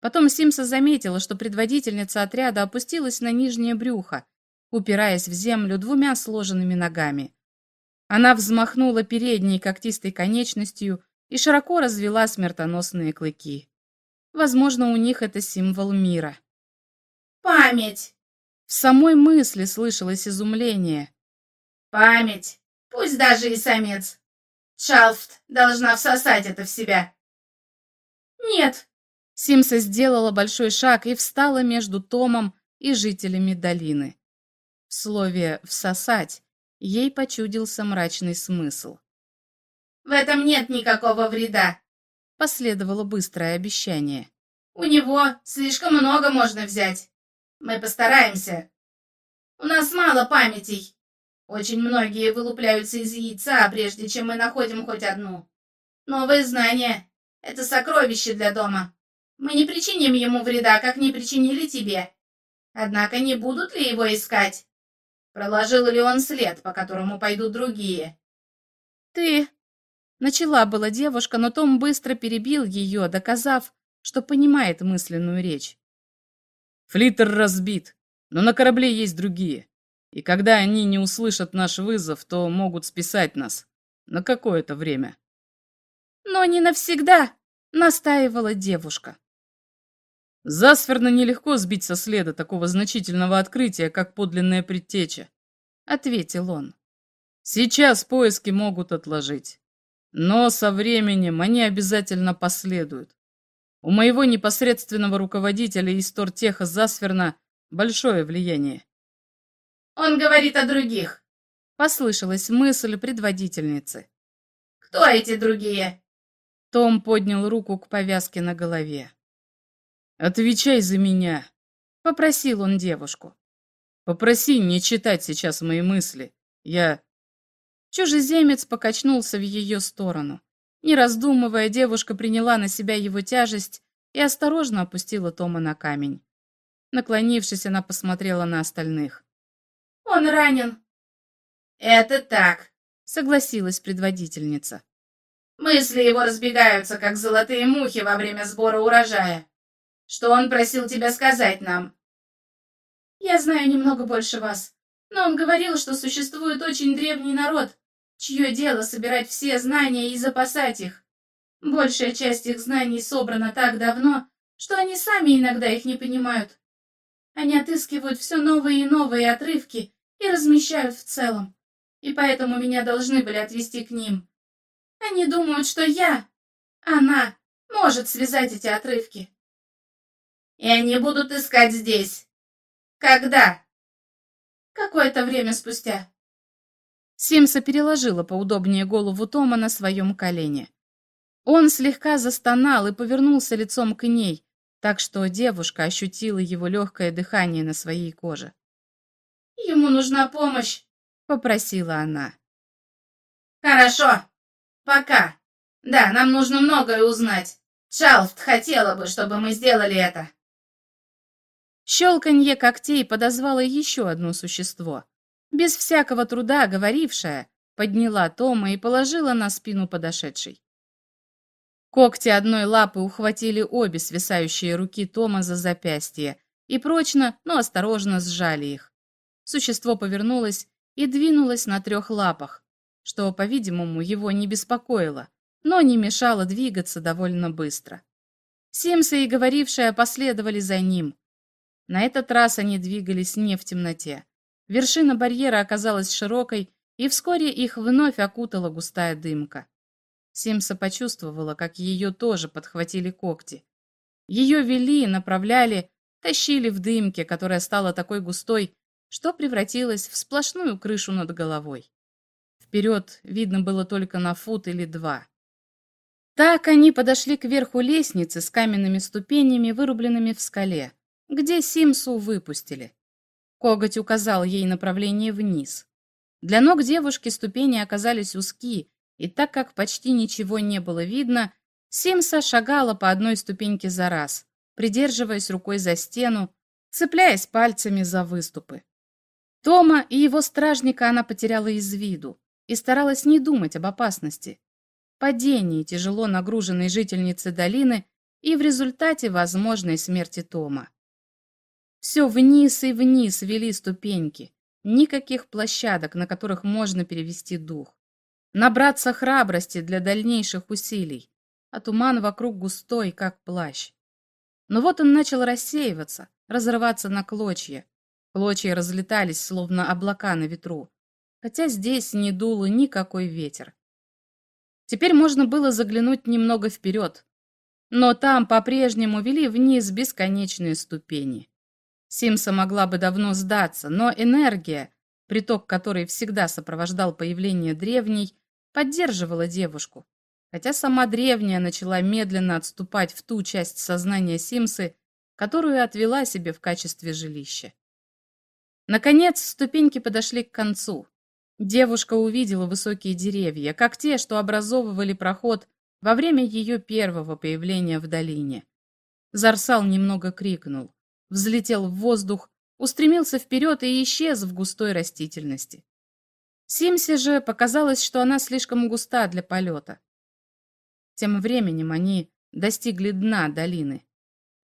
Потом Симса заметила, что предводительница отряда опустилась на нижнее брюхо, упираясь в землю двумя сложенными ногами. Она взмахнула передней когтистой конечностью и широко развела смертоносные клыки. Возможно, у них это символ мира. «Память!» В самой мысли слышалось изумление. «Память! Пусть даже и самец. Шалфт должна всосать это в себя». «Нет!» Симса сделала большой шаг и встала между Томом и жителями долины. В слове «всосать» ей почудился мрачный смысл. «В этом нет никакого вреда», — последовало быстрое обещание. «У него слишком много можно взять. Мы постараемся. У нас мало памятей. Очень многие вылупляются из яйца, прежде чем мы находим хоть одну. Новые знания — это сокровище для дома. Мы не причиним ему вреда, как не причинили тебе. Однако не будут ли его искать? Проложил ли он след, по которому пойдут другие? Ты... Начала была девушка, но Том быстро перебил ее, доказав, что понимает мысленную речь. Флиттер разбит, но на корабле есть другие. И когда они не услышат наш вызов, то могут списать нас. На какое-то время. Но не навсегда, настаивала девушка. Засверно нелегко сбить со следа такого значительного открытия, как подлинная предтеча, ответил он. Сейчас поиски могут отложить, но со временем они обязательно последуют. У моего непосредственного руководителя из Тортеха Засверна большое влияние. Он говорит о других, послышалась мысль предводительницы. Кто эти другие? Том поднял руку к повязке на голове. «Отвечай за меня», — попросил он девушку. «Попроси не читать сейчас мои мысли. Я...» Чужеземец покачнулся в ее сторону. Не раздумывая, девушка приняла на себя его тяжесть и осторожно опустила Тома на камень. Наклонившись, она посмотрела на остальных. «Он ранен». «Это так», — согласилась предводительница. «Мысли его разбегаются, как золотые мухи во время сбора урожая. Что он просил тебя сказать нам?» «Я знаю немного больше вас, но он говорил, что существует очень древний народ, чье дело собирать все знания и запасать их. Большая часть их знаний собрана так давно, что они сами иногда их не понимают. Они отыскивают все новые и новые отрывки и размещают в целом, и поэтому меня должны были отвести к ним. Они думают, что я, она, может связать эти отрывки. И они будут искать здесь. Когда? Какое-то время спустя. Симса переложила поудобнее голову Тома на своем колене. Он слегка застонал и повернулся лицом к ней, так что девушка ощутила его легкое дыхание на своей коже. «Ему нужна помощь», — попросила она. «Хорошо. Пока. Да, нам нужно многое узнать. Чалфт хотела бы, чтобы мы сделали это». Щелканье когтей подозвало еще одно существо. Без всякого труда говорившая, подняла Тома и положила на спину подошедшей. Когти одной лапы ухватили обе свисающие руки Тома за запястье и прочно, но осторожно сжали их. Существо повернулось и двинулось на трех лапах, что, по-видимому, его не беспокоило, но не мешало двигаться довольно быстро. Симса и говорившая последовали за ним, на этот раз они двигались не в темноте. Вершина барьера оказалась широкой, и вскоре их вновь окутала густая дымка. Симса почувствовала, как ее тоже подхватили когти. Ее вели, направляли, тащили в дымке, которая стала такой густой, что превратилось в сплошную крышу над головой. Вперед видно было только на фут или два. Так они подошли к верху лестницы с каменными ступенями, вырубленными в скале, где Симсу выпустили. Коготь указал ей направление вниз. Для ног девушки ступени оказались узки, и так как почти ничего не было видно, Симса шагала по одной ступеньке за раз, придерживаясь рукой за стену, цепляясь пальцами за выступы. Тома и его стражника она потеряла из виду и старалась не думать об опасности, падении тяжело нагруженной жительницы долины и в результате возможной смерти Тома. Все вниз и вниз вели ступеньки, никаких площадок, на которых можно перевести дух. Набраться храбрости для дальнейших усилий, а туман вокруг густой, как плащ. Но вот он начал рассеиваться, разрываться на клочья. Клочья разлетались, словно облака на ветру, хотя здесь не дул никакой ветер. Теперь можно было заглянуть немного вперед, но там по-прежнему вели вниз бесконечные ступени. Симса могла бы давно сдаться, но энергия, приток которой всегда сопровождал появление древней, поддерживала девушку, хотя сама древняя начала медленно отступать в ту часть сознания Симсы, которую отвела себе в качестве жилища. Наконец, ступеньки подошли к концу. Девушка увидела высокие деревья, как те, что образовывали проход во время ее первого появления в долине. Зарсал немного крикнул, взлетел в воздух, устремился вперед и исчез в густой растительности. Симсе же показалось, что она слишком густа для полета. Тем временем они достигли дна долины.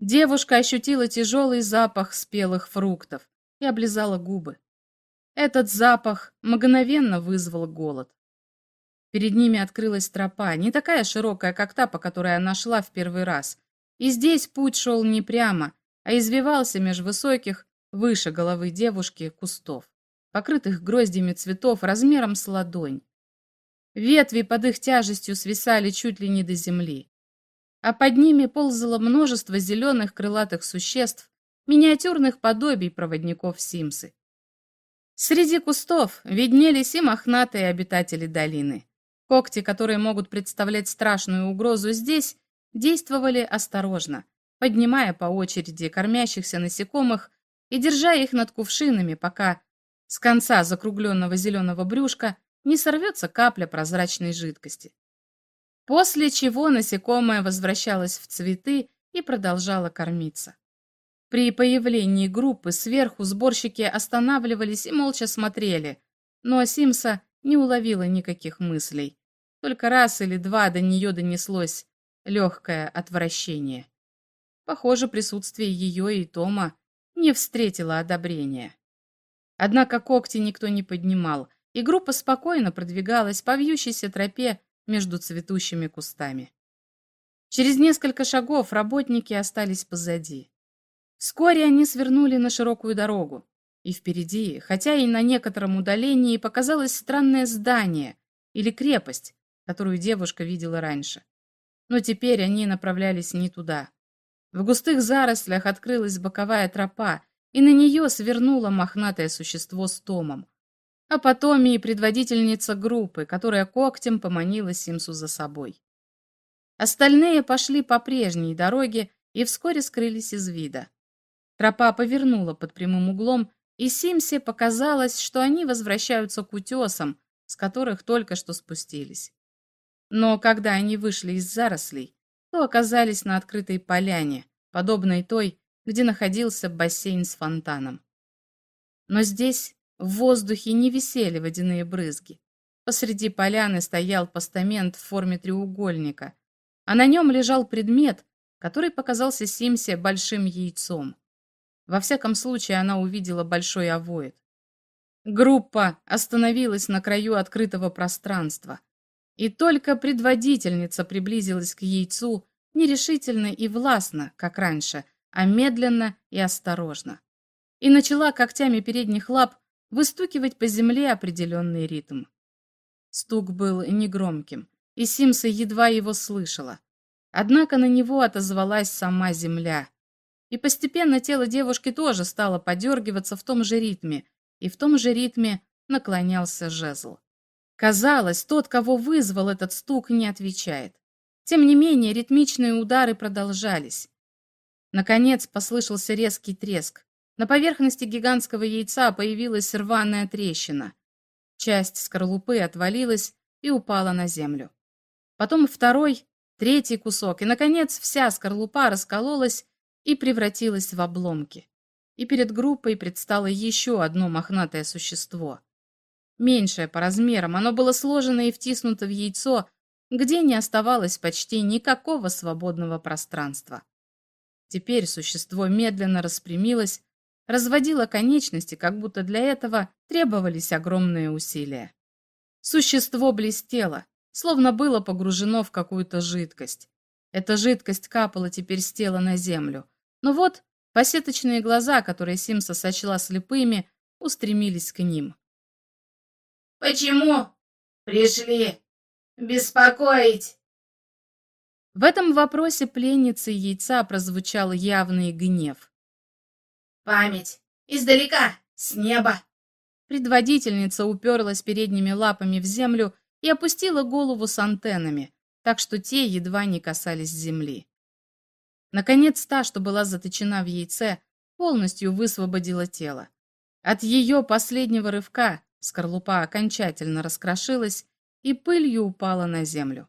Девушка ощутила тяжелый запах спелых фруктов и облизала губы. Этот запах мгновенно вызвал голод. Перед ними открылась тропа, не такая широкая, как та, по которой она шла в первый раз. И здесь путь шел не прямо, а извивался меж высоких, выше головы девушки, кустов, покрытых гроздями цветов размером с ладонь. Ветви под их тяжестью свисали чуть ли не до земли. А под ними ползало множество зеленых крылатых существ, миниатюрных подобий проводников Симсы. Среди кустов виднелись и мохнатые обитатели долины. Когти, которые могут представлять страшную угрозу здесь, действовали осторожно, поднимая по очереди кормящихся насекомых и держа их над кувшинами, пока с конца закругленного зеленого брюшка не сорвется капля прозрачной жидкости. После чего насекомое возвращалось в цветы и продолжало кормиться. При появлении группы сверху сборщики останавливались и молча смотрели, но Симса не уловила никаких мыслей. Только раз или два до нее донеслось легкое отвращение. Похоже, присутствие ее и Тома не встретило одобрения. Однако когти никто не поднимал, и группа спокойно продвигалась по вьющейся тропе между цветущими кустами. Через несколько шагов работники остались позади. Вскоре они свернули на широкую дорогу, и впереди, хотя и на некотором удалении, показалось странное здание или крепость, которую девушка видела раньше. Но теперь они направлялись не туда. В густых зарослях открылась боковая тропа, и на нее свернуло мохнатое существо с Томом. А потом и предводительница группы, которая когтем поманила Симсу за собой. Остальные пошли по прежней дороге и вскоре скрылись из вида. Тропа повернула под прямым углом, и Симсе показалось, что они возвращаются к утесам, с которых только что спустились. Но когда они вышли из зарослей, то оказались на открытой поляне, подобной той, где находился бассейн с фонтаном. Но здесь в воздухе не висели водяные брызги. Посреди поляны стоял постамент в форме треугольника, а на нем лежал предмет, который показался Симсе большим яйцом. Во всяком случае, она увидела большой овоид. Группа остановилась на краю открытого пространства. И только предводительница приблизилась к яйцу нерешительно и властно, как раньше, а медленно и осторожно. И начала когтями передних лап выстукивать по земле определенный ритм. Стук был негромким, и Симса едва его слышала. Однако на него отозвалась сама земля, и постепенно тело девушки тоже стало подергиваться в том же ритме, и в том же ритме наклонялся жезл. Казалось, тот, кого вызвал этот стук, не отвечает. Тем не менее, ритмичные удары продолжались. Наконец послышался резкий треск. На поверхности гигантского яйца появилась рваная трещина. Часть скорлупы отвалилась и упала на землю. Потом второй, третий кусок, и, наконец, вся скорлупа раскололась и превратилась в обломки. И перед группой предстало еще одно мохнатое существо. Меньшее по размерам, оно было сложено и втиснуто в яйцо, где не оставалось почти никакого свободного пространства. Теперь существо медленно распрямилось, разводило конечности, как будто для этого требовались огромные усилия. Существо блестело, словно было погружено в какую-то жидкость. Эта жидкость капала теперь с тела на землю. Но вот посеточные глаза, которые Симса сочла слепыми, устремились к ним. «Почему пришли беспокоить?» В этом вопросе пленницы яйца прозвучал явный гнев. «Память! Издалека! С неба!» Предводительница уперлась передними лапами в землю и опустила голову с антеннами, так что те едва не касались земли. Наконец, та, что была заточена в яйце, полностью высвободила тело. От ее последнего рывка скорлупа окончательно раскрошилась и пылью упала на землю.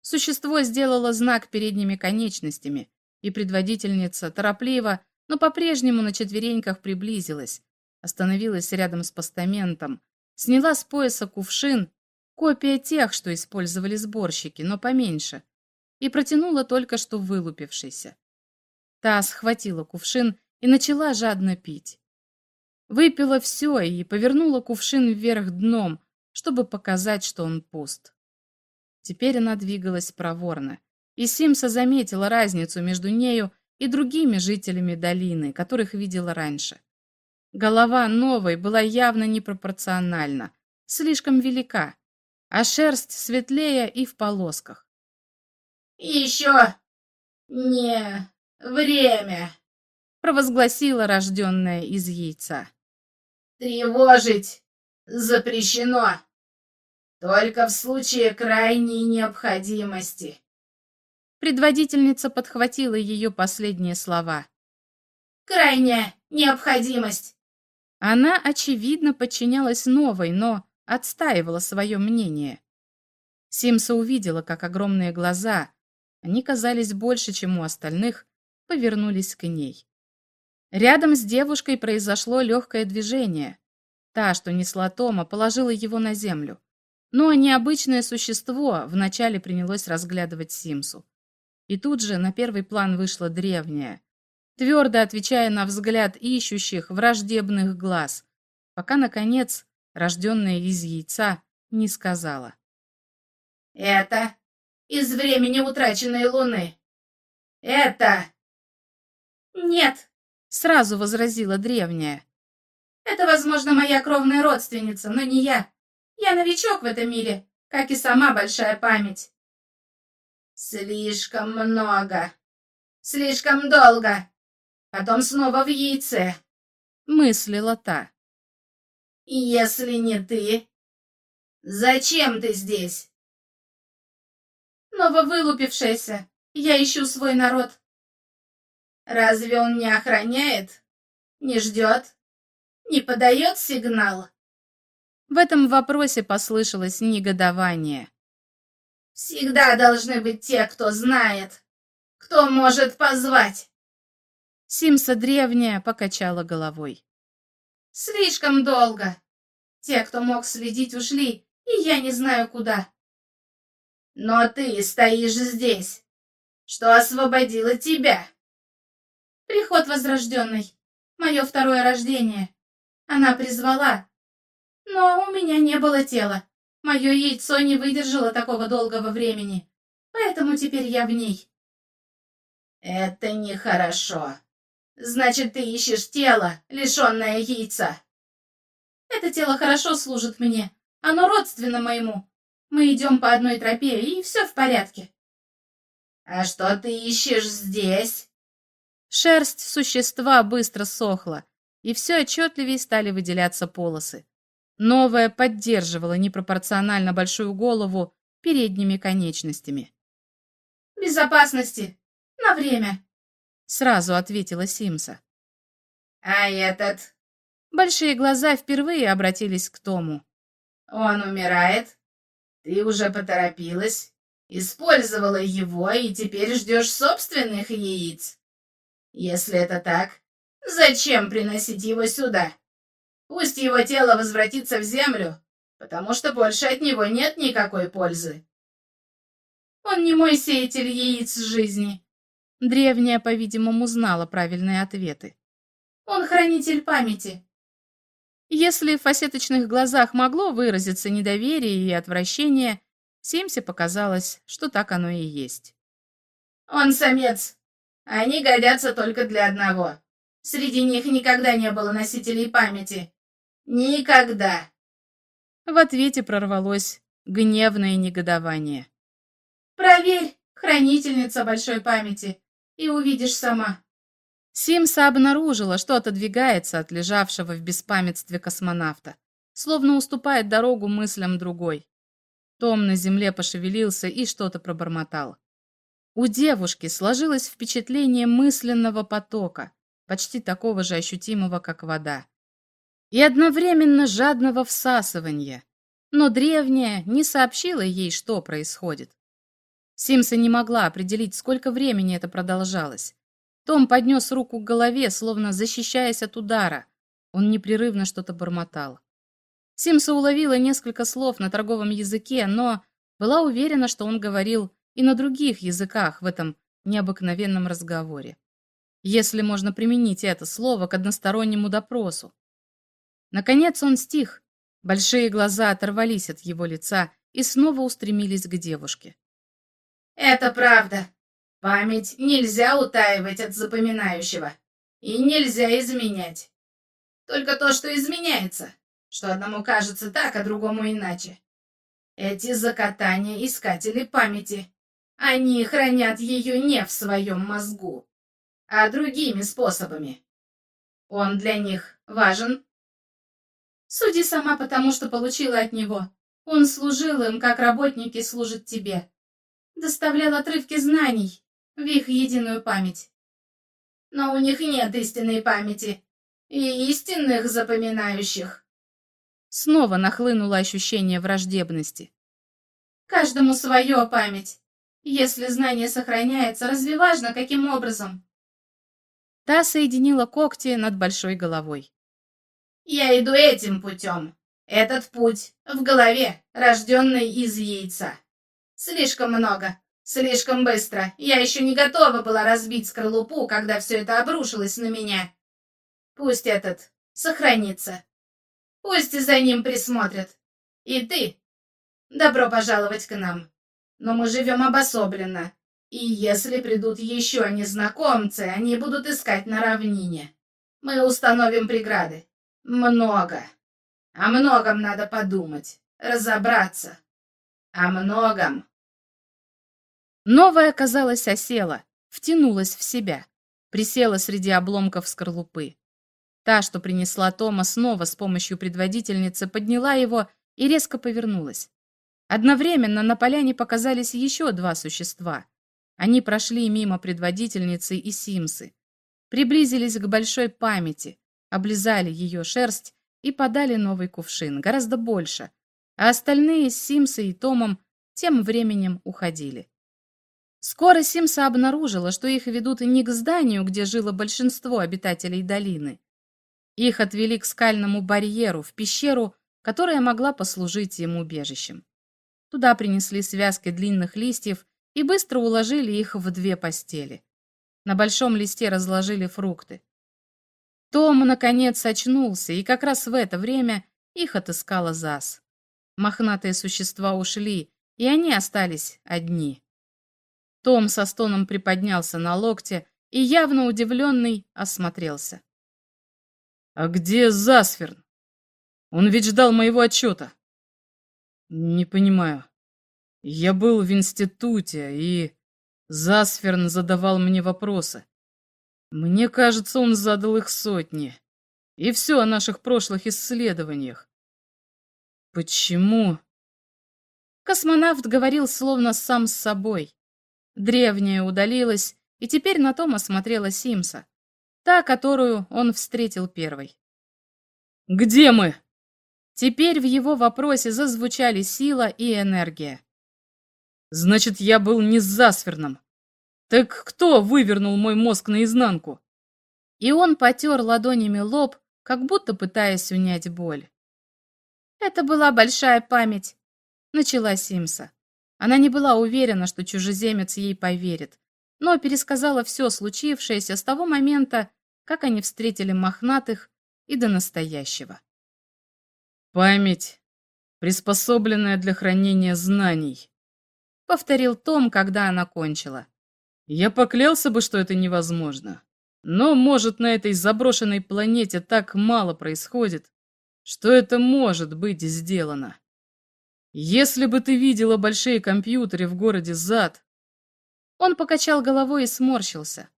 Существо сделало знак передними конечностями, и предводительница торопливо, но по-прежнему на четвереньках приблизилась, остановилась рядом с постаментом, сняла с пояса кувшин Копия тех, что использовали сборщики, но поменьше. И протянула только что вылупившийся. Та схватила кувшин и начала жадно пить. Выпила все и повернула кувшин вверх дном, чтобы показать, что он пуст. Теперь она двигалась проворно, и Симса заметила разницу между нею и другими жителями долины, которых видела раньше. Голова новой была явно непропорциональна, слишком велика, а шерсть светлее и в полосках. «Еще не время», — провозгласила рожденная из яйца. «Тревожить запрещено, только в случае крайней необходимости». Предводительница подхватила ее последние слова. «Крайняя необходимость». Она, очевидно, подчинялась новой, но отстаивала свое мнение. Симса увидела, как огромные глаза, они казались больше, чем у остальных, повернулись к ней. Рядом с девушкой произошло легкое движение. Та, что несла Тома, положила его на землю. Но необычное существо вначале принялось разглядывать Симсу. И тут же на первый план вышла древняя, твердо отвечая на взгляд ищущих враждебных глаз, пока, наконец, рожденная из яйца, не сказала. «Это из времени утраченной луны. Это...» «Нет», — сразу возразила древняя. «Это, возможно, моя кровная родственница, но не я. Я новичок в этом мире, как и сама большая память». «Слишком много. Слишком долго. Потом снова в яйце», — мыслила та. «Если не ты, зачем ты здесь?» «Нововылупившаяся. Я ищу свой народ». «Разве он не охраняет? Не ждет? Не подает сигнал?» В этом вопросе послышалось негодование. «Всегда должны быть те, кто знает, кто может позвать». Симса древняя покачала головой. Слишком долго. Те, кто мог следить, ушли, и я не знаю куда. Но ты стоишь здесь. Что освободило тебя? Приход возрожденный. Мое второе рождение. Она призвала. Но у меня не было тела. Мое яйцо не выдержало такого долгого времени. Поэтому теперь я в ней. Это нехорошо. Значит, ты ищешь тело, лишенное яйца. Это тело хорошо служит мне. Оно родственно моему. Мы идем по одной тропе, и все в порядке. А что ты ищешь здесь? Шерсть существа быстро сохла. и все отчетливее стали выделяться полосы. Новая поддерживала непропорционально большую голову передними конечностями. «Безопасности! На время!» — сразу ответила Симса. «А этот?» Большие глаза впервые обратились к Тому. «Он умирает? Ты уже поторопилась? Использовала его и теперь ждешь собственных яиц? Если это так, зачем приносить его сюда? Пусть его тело возвратится в землю, потому что больше от него нет никакой пользы. Он не мой сеятель яиц жизни. Древняя, по-видимому, знала правильные ответы. Он хранитель памяти. Если в фасеточных глазах могло выразиться недоверие и отвращение, Симсе показалось, что так оно и есть. Он самец. Они годятся только для одного. Среди них никогда не было носителей памяти. Никогда. В ответе прорвалось гневное негодование. Проверь, хранительница большой памяти, и увидишь сама. Симса обнаружила, что отодвигается от лежавшего в беспамятстве космонавта, словно уступает дорогу мыслям другой. Том на земле пошевелился и что-то пробормотал. У девушки сложилось впечатление мысленного потока, почти такого же ощутимого, как вода и одновременно жадного всасывания, но древняя не сообщила ей, что происходит. Симса не могла определить, сколько времени это продолжалось. Том поднес руку к голове, словно защищаясь от удара. Он непрерывно что-то бормотал. Симса уловила несколько слов на торговом языке, но была уверена, что он говорил и на других языках в этом необыкновенном разговоре. Если можно применить это слово к одностороннему допросу. Наконец он стих. Большие глаза оторвались от его лица и снова устремились к девушке. «Это правда. Память нельзя утаивать от запоминающего. И нельзя изменять. Только то, что изменяется, что одному кажется так, а другому иначе. Эти закатания искатели памяти. Они хранят ее не в своем мозгу, а другими способами. Он для них важен Суди сама потому, что получила от него. Он служил им, как работники служат тебе. Доставлял отрывки знаний в их единую память. Но у них нет истинной памяти и истинных запоминающих. Снова нахлынуло ощущение враждебности. Каждому свое память. Если знание сохраняется, разве важно, каким образом? Та соединила когти над большой головой. Я иду этим путем. Этот путь в голове, рожденный из яйца. Слишком много, слишком быстро. Я еще не готова была разбить скорлупу, когда все это обрушилось на меня. Пусть этот сохранится. Пусть за ним присмотрят. И ты. Добро пожаловать к нам. Но мы живем обособленно. И если придут еще незнакомцы, они будут искать на равнине. Мы установим преграды. Много. О многом надо подумать, разобраться. О многом. Новая, казалось, осела, втянулась в себя, присела среди обломков скорлупы. Та, что принесла Тома, снова с помощью предводительницы подняла его и резко повернулась. Одновременно на поляне показались еще два существа. Они прошли мимо предводительницы и Симсы, приблизились к большой памяти, облизали ее шерсть и подали новый кувшин, гораздо больше, а остальные с Симсой и Томом тем временем уходили. Скоро Симса обнаружила, что их ведут не к зданию, где жило большинство обитателей долины. Их отвели к скальному барьеру, в пещеру, которая могла послужить им убежищем. Туда принесли связки длинных листьев и быстро уложили их в две постели. На большом листе разложили фрукты. Том, наконец, очнулся, и как раз в это время их отыскала Зас. Мохнатые существа ушли, и они остались одни. Том со стоном приподнялся на локте и, явно удивленный, осмотрелся. «А где Засферн? Он ведь ждал моего отчета». «Не понимаю. Я был в институте, и Засферн задавал мне вопросы. Мне кажется, он задал их сотни. И все о наших прошлых исследованиях. Почему? Космонавт говорил словно сам с собой. Древняя удалилась, и теперь на Тома смотрела Симса, та, которую он встретил первой. «Где мы?» Теперь в его вопросе зазвучали сила и энергия. «Значит, я был не засверным. Так кто вывернул мой мозг наизнанку?» И он потер ладонями лоб, как будто пытаясь унять боль. «Это была большая память», — начала Симса. Она не была уверена, что чужеземец ей поверит, но пересказала все случившееся с того момента, как они встретили мохнатых и до настоящего. «Память, приспособленная для хранения знаний», — повторил Том, когда она кончила. «Я поклялся бы, что это невозможно. Но, может, на этой заброшенной планете так мало происходит, что это может быть сделано. Если бы ты видела большие компьютеры в городе Зад, он покачал головой и сморщился.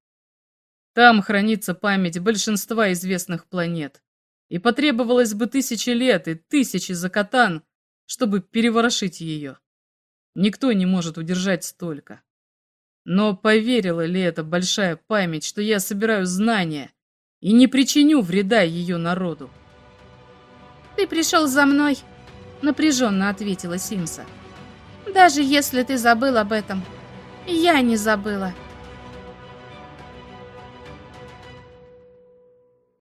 Там хранится память большинства известных планет. И потребовалось бы тысячи лет и тысячи закатан, чтобы переворошить ее. Никто не может удержать столько. Но поверила ли эта большая память, что я собираю знания и не причиню вреда ее народу? «Ты пришел за мной», — напряженно ответила Симса. «Даже если ты забыл об этом, я не забыла.